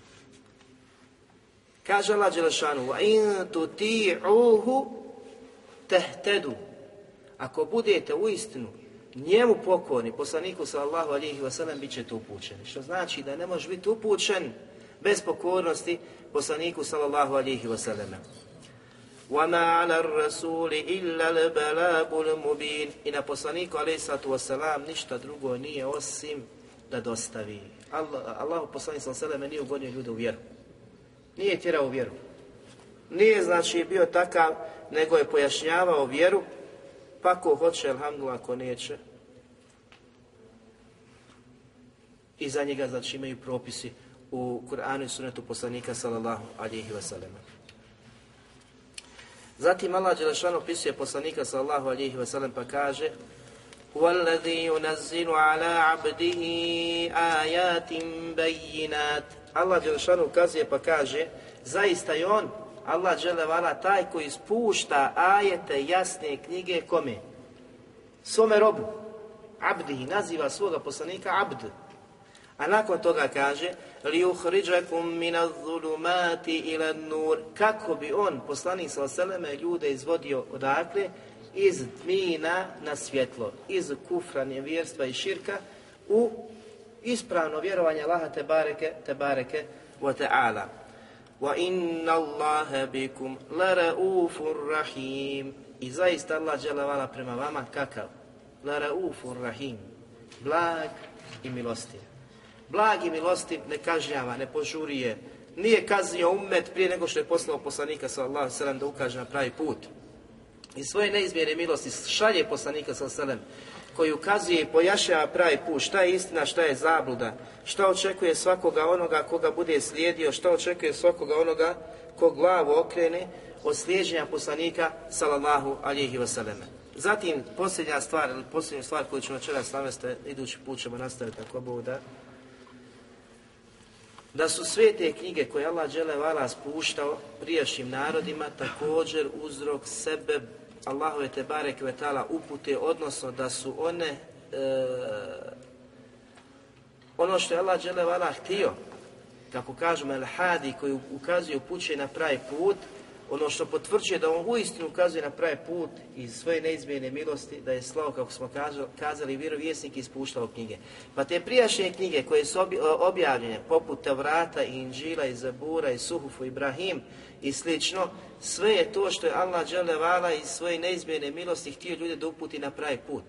Kaže Allah Đelešanu, وَإِن تُتِيعُوهُ تَهْتَدُوا Ako budete u istinu njemu pokorni, poslaniku sallallahu alihi wasallam, bit ćete upućeni. Što znači da ne može biti upućen bez pokornosti poslaniku sallallahu alihi wasallam. وَمَا عَلَى الرَّسُولِ إِلَّا الْبَلَابُ الْمُبِينِ I na poslaniku alihi sallatu wasallam ništa drugo nije osim da dostavi. Allah, Allah poslanik sallallahu alihi wasallam nije ugonio ljude u vjeru. Nije tjerao vjeru. Nije znači bio takav, nego je pojašnjavao vjeru, pa ko hoće, alhamdulillah, ako neće. I za njega znači imaju propisi u Kur'anu i sunetu poslanika sallallahu alihi wasallam. Zatim Allah Đelešanu opisuje poslanika sallallahu alihi wasallam pa kaže وَالَّذِي يُنَزِّلُ عَلَىٰ عَبْدِهِ آيَاتٍ بَيِّنَاتٍ Allah Đelešanu ukazuje pa kaže, zaista je on, Allah Đelevala, taj koji spušta ajete jasne knjige kome? Svome robu. Abdi, naziva svoga poslanika Abd. A nakon toga kaže, li uhriđakum mina zulumati ila nur, kako bi on, poslanik sa oseleme, ljude izvodio odakle? Iz tmina na svjetlo, iz kufra, nevjerstva i širka u ispravno vjerovanje Allaha te bareke, te bareke wa ta'ala. Wa inna Allaha bikum rahim. I zaista Allah dželevala prema vama kakav? La raufur rahim. Blag i milostiv. Blag i milostiv ne kažnjava, ne požurije, nije kaznio umet prije nego što je poslao poslanika sallallahu alejhi da ukaže na pravi put. I svoje neizmjerne milosti šalje poslanika sallallahu koji ukazuje i pojašnjava pravi put, šta je istina, šta je zabluda, šta očekuje svakoga onoga koga bude slijedio, šta očekuje svakoga onoga ko glavu okrene od slijeđenja poslanika sallallahu alihi wasallam. Zatim, posljednja stvar, ili posljednja stvar koju ćemo večeras navesti, idući put ćemo nastaviti ako Bog da, su sve te knjige koje Allah vala spuštao prijašnjim narodima također uzrok sebe Allahove te barek vetala upute, odnosno da su one e, ono što je Allah vala htio, kako kažemo El Hadi koji ukazuje upućuje na pravi put, ono što potvrđuje da on uistinu ukazuje na pravi put iz svoje neizmjene milosti, da je slao, kako smo kazali, vjerovjesnik ispuštao knjige. Pa te prijašnje knjige koje su objavljene, poput Tavrata i Inđila i Zabura i Suhufu Ibrahim i slično, sve je to što je Allah vala iz svoje neizmjene milosti htio ljude da uputi na pravi put.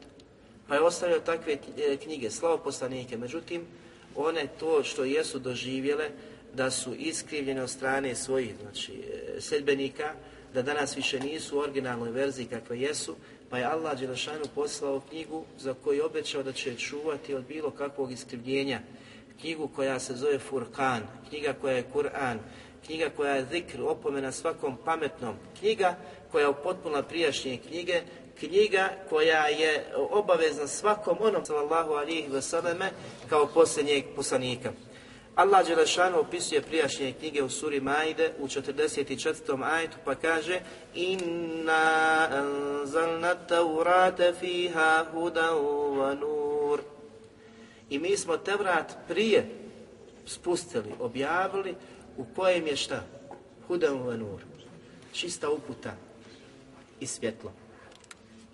Pa je ostavio takve e, knjige, slavo poslanike, međutim, one to što jesu doživjele, da su iskrivljene od strane svojih znači, e, sedbenika, da danas više nisu u originalnoj verziji kakve jesu, pa je Allah Đelešanu poslao knjigu za koju je obećao da će čuvati od bilo kakvog iskrivljenja. Knjigu koja se zove Furkan, knjiga koja je Kur'an, knjiga koja je zikr, opomena svakom pametnom, knjiga koja je upotpunila prijašnje knjige, knjiga koja je obavezna svakom onom sallallahu alihi vseleme kao posljednjeg poslanika. Allah Đelešanu opisuje prijašnje knjige u suri Majde u 44. ajetu pa kaže Inna anzalna taurate fiha hudan wa nur I mi smo Tevrat prije spustili, objavili u kojem je šta? Hudan wa nur. Čista uputa i svjetlo.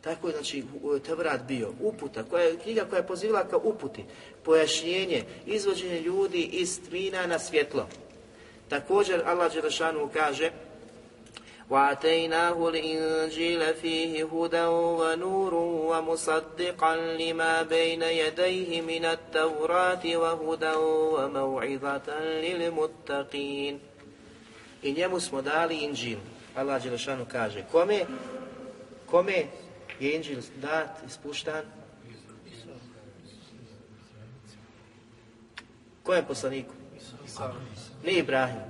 Tako je znači Tevrat bio, uputa, koja je knjiga koja je pozivala kao uputi, pojašnjenje, izvođenje ljudi iz tvina na svjetlo. Također Allah Đelešanu kaže وَآتَيْنَاهُ الْإِنْجِيلَ فِيهِ هُدًى وَنُورٌ وَمُصَدِّقًا لِمَا بَيْنَ يَدَيْهِ مِنَ التَّوْرَاةِ وَهُدًى وَمَوْعِظَةً لِلْمُتَّقِينَ I njemu smo dali inđil. Allah Đelešanu kaže, kome? Kome? je Inđil dat, ispuštan? Kojem poslaniku? Nije Ibrahim.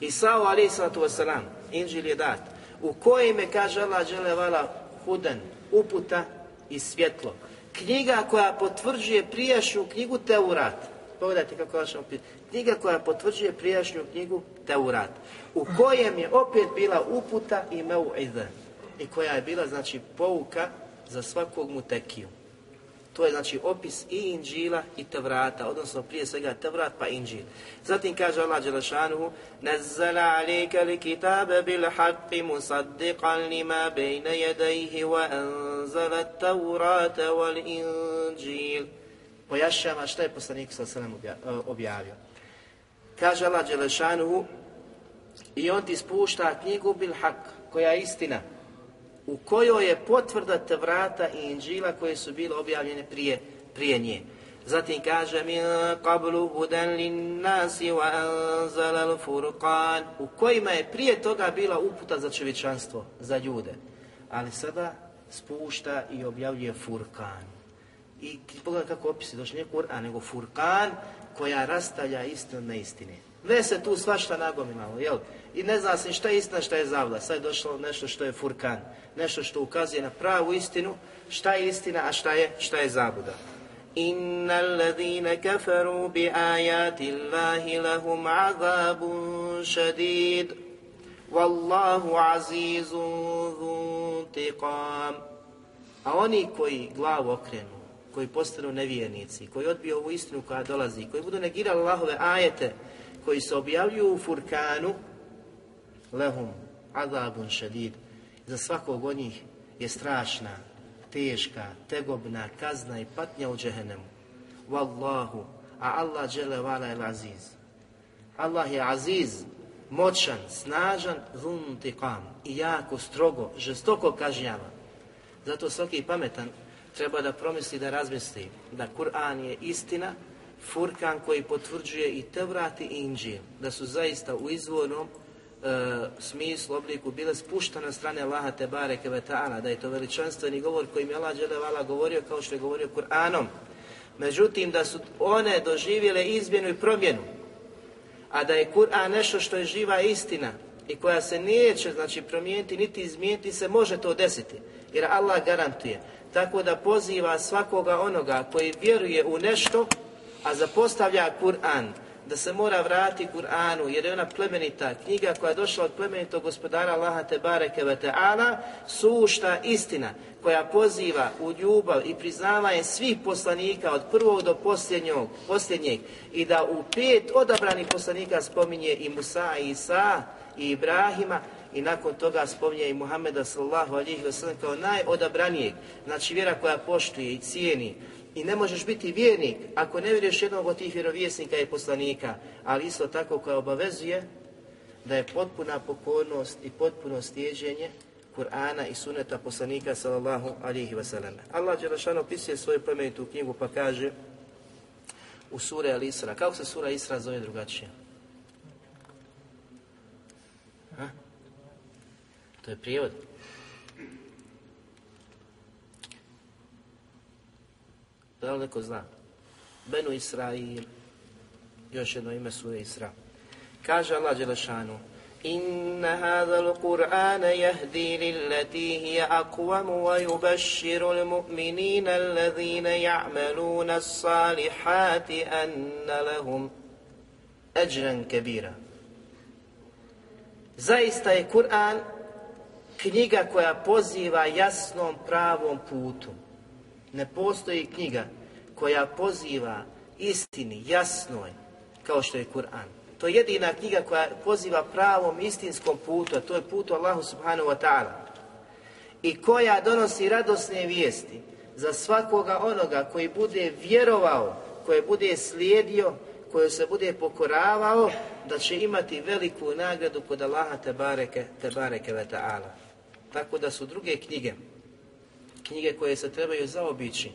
Isao alaih sallatu wasalam. Inđil je dat. U kojem je, kaže Allah, vala hudan, uputa i svjetlo. Knjiga koja potvrđuje prijašnju knjigu Teurat. Pogledajte kako vaš Knjiga koja potvrđuje prijašnju knjigu Teurat. U kojem je opet bila uputa i meu'iza i koja je bila znači pouka za svakog mutekiju. To je znači opis i Inđila i Tevrata, odnosno prije svega Tevrat pa Inđil. Zatim kaže Allah Đelešanuhu Nazzala alika li kitabe bil haqqi musaddiqan lima bejne jedajhi wa anzala Tevrata wal Inđil. Pojašava šta je poslanik sa objavio. Kaže Allah Đelešanuhu i on ti spušta knjigu bil haq, koja je istina, u kojoj je potvrda Tevrata i Inđila koje su bile objavljene prije, prije nje. Zatim kaže min qablu hudan lin nasi wa anzala furqan u kojima je prije toga bila uputa za čovječanstvo, za ljude. Ali sada spušta i objavljuje Furkan. I pogledaj kako opisi, došli nije Kur'an, nego Furkan koja rastavlja istinu na istine. Ve se tu svašta nagomilalo, jel? I ne zna se šta je istina, šta je zavla. Sad je došlo nešto što je furkan. Nešto što ukazuje na pravu istinu, šta je istina, a šta je, šta je zabuda. Inna alladhina kafaru bi ajati Allahi lahum azabun šadid. Wallahu azizun tiqam. A oni koji glavu okrenu, koji postanu nevjernici, koji odbiju ovu istinu koja dolazi, koji budu negirali Allahove ajete, koji se objavljuju u Furkanu, lehum azabun šedid, za svakog od njih je strašna, teška, tegobna kazna i patnja u džehennemu. Wallahu, a Allah džele vala je aziz. Allah je aziz, moćan, snažan, zuntikam i jako strogo, žestoko kažnjava. Zato svaki pametan treba da promisli, da razmisli da Kur'an je istina, Furkan koji potvrđuje i Tevrati i Inđil, da su zaista u izvornom e, smislu, obliku bile spuštene na strane Allaha Tebare Kevetana, da je to veličanstveni govor kojim je Allah Đelevala govorio kao što je govorio Kur'anom. Međutim, da su one doživjele izmjenu i promjenu, a da je Kur'an nešto što je živa istina i koja se neće znači, promijeniti niti izmijeniti se, može to desiti. Jer Allah garantuje. Tako da poziva svakoga onoga koji vjeruje u nešto, a zapostavlja Kur'an, da se mora vratiti Kur'anu, jer je ona plemenita knjiga koja je došla od plemenitog gospodara Allaha Tebareke ve sušta istina koja poziva u ljubav i priznavanje svih poslanika od prvog do posljednjeg, posljednjeg i da u pet odabranih poslanika spominje i Musa i Isa i Ibrahima i nakon toga spominje i Muhammeda sallallahu alihi wasallam kao najodabranijeg, znači vjera koja poštuje i cijeni i ne možeš biti vjernik ako ne vjeruješ jednog od tih vjerovjesnika i poslanika, ali isto tako koja obavezuje da je potpuna pokornost i potpuno stjeđenje Kur'ana i suneta poslanika sallallahu alihi wasallam. Allah Đelešano opisuje svoju plemenitu knjigu pa kaže u sure Al-Isra. Kako se sura Isra zove drugačije? Ha? To je prijevod. Da li neko zna? Benu Israil, još jedno ime sure Isra. Kaže Allah Đelešanu, إن هذا القرآن يهدي للتي هي أقوم ويبشر المؤمنين الذين يعملون الصالحات أن لهم أجرا كبيرا Zaista je Kur'an knjiga koja poziva jasnom pravom putu. Ne postoji knjiga koja poziva istini, jasnoj, kao što je Kur'an. To je jedina knjiga koja poziva pravom istinskom putu, a to je putu Allahu subhanahu wa ta'ala. I koja donosi radosne vijesti za svakoga onoga koji bude vjerovao, koji bude slijedio, koji se bude pokoravao, da će imati veliku nagradu kod Allaha te bareke, te bareke ve ta'ala. Tako da su druge knjige, knjige koje se trebaju zaobići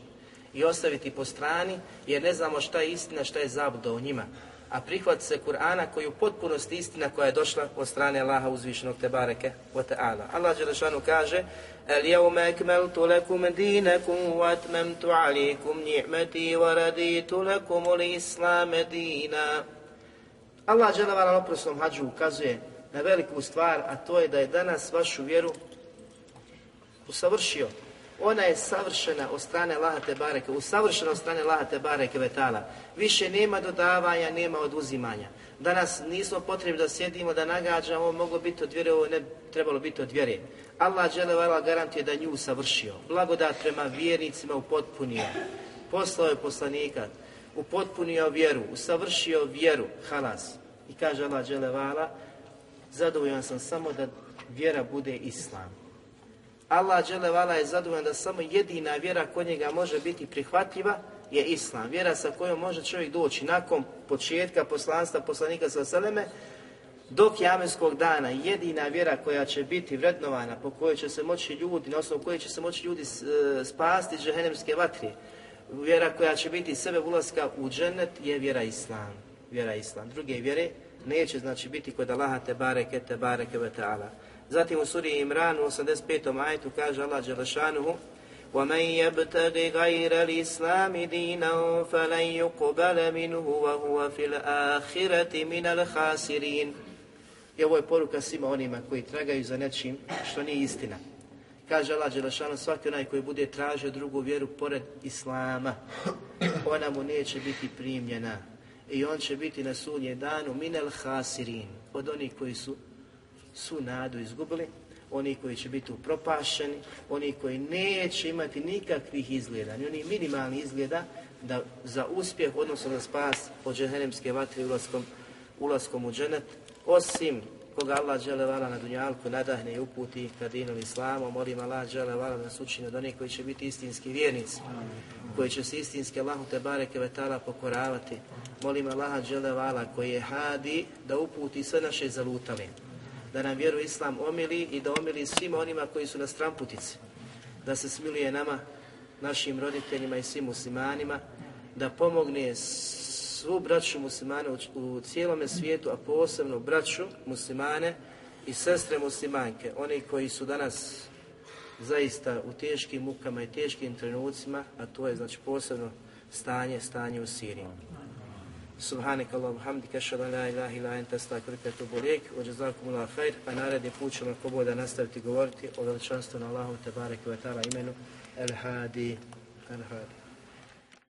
i ostaviti po strani, jer ne znamo šta je istina, šta je zabluda u njima a prihvati se Kur'ana koji u potpunosti istina koja je došla od strane Allaha uzvišenog te bareke wa ta'ala. Allah Đelešanu kaže اليوم أكملت لكم دينكم وأتممت عليكم نعمتي ورضيت لكم الإسلام دينا Allah Đelešanu na oprosnom hađu ukazuje na veliku stvar, a to je da je danas vašu vjeru usavršio ona je savršena od strane Laha te bareke, usavršena od strane Laha te bareke vetala. Više nema dodavanja, nema oduzimanja. Danas nismo potrebni da sjedimo, da nagađamo, ovo moglo biti od vjere, ovo ne trebalo biti od vjere. Allah žele vala garantuje da nju usavršio. Blagodat prema vjernicima upotpunio. Poslao je poslanika, upotpunio vjeru, usavršio vjeru, halas. I kaže Allah žele vala, zadovoljan sam samo da vjera bude islam. Allah vala je zadovoljan da samo jedina vjera kod njega može biti prihvatljiva je Islam. Vjera sa kojom može čovjek doći nakon početka poslanstva poslanika sa Seleme do Kjamenskog dana jedina vjera koja će biti vrednovana, po kojoj će se moći ljudi, na osnovu koje će se moći ljudi e, spasti džehennemske vatre, vjera koja će biti sebe ulaska u džennet je vjera Islam. Vjera Islam. Druge vjere neće znači biti kod Allaha te bareke te bareke ve ta'ala. Zatim u suri Imran u 85. ajetu kaže Allah Đelešanuhu وَمَنْ يَبْتَغِ غَيْرَ الْإِسْلَامِ دِينًا فَلَنْ يُقْبَلَ مِنْهُ وَهُوَ فِي الْآخِرَةِ مِنَ الْخَاسِرِينَ I ovo je poruka svima onima koji tragaju za nečim što nije istina. Kaže Allah Đelešanu, svaki onaj koji bude tražio drugu vjeru pored Islama, ona mu neće biti primljena i on će biti na sunje danu minel hasirin, od onih koji su su nadu izgubili, oni koji će biti upropašeni, oni koji neće imati nikakvih izgleda, ni oni minimalni izgleda da za uspjeh, odnosno za spas od džehennemske vatre ulaskom, ulaskom u dženet, osim koga Allah žele vala na dunjalku nadahne i uputi ka dinu islamu, molim Allah žele vala da nas učini od onih koji će biti istinski vjernici. koji će se istinski Allahu te bareke ve ta'ala pokoravati. Molim Allaha dželevala koji je hadi da uputi sve naše zalutale. Da nam vjeru Islam omili i da omili svima onima koji su na stramputici. Da se smiluje nama, našim roditeljima i svim muslimanima. Da pomogne svu braću muslimane u, cijelome svijetu, a posebno braću muslimane i sestre muslimanke. Oni koji su danas zaista u teškim mukama i teškim trenucima, a to je znači posebno stanje, stanje u Siriji. Subhanak Allahum hamdika, šala la ilaha ila enta stakvrika tu bolijek, ođe zakumula khair, a naredni put ćemo ako bude nastaviti govoriti o veličanstvenom Allahom te barek i imenu El Hadi. El Hadi.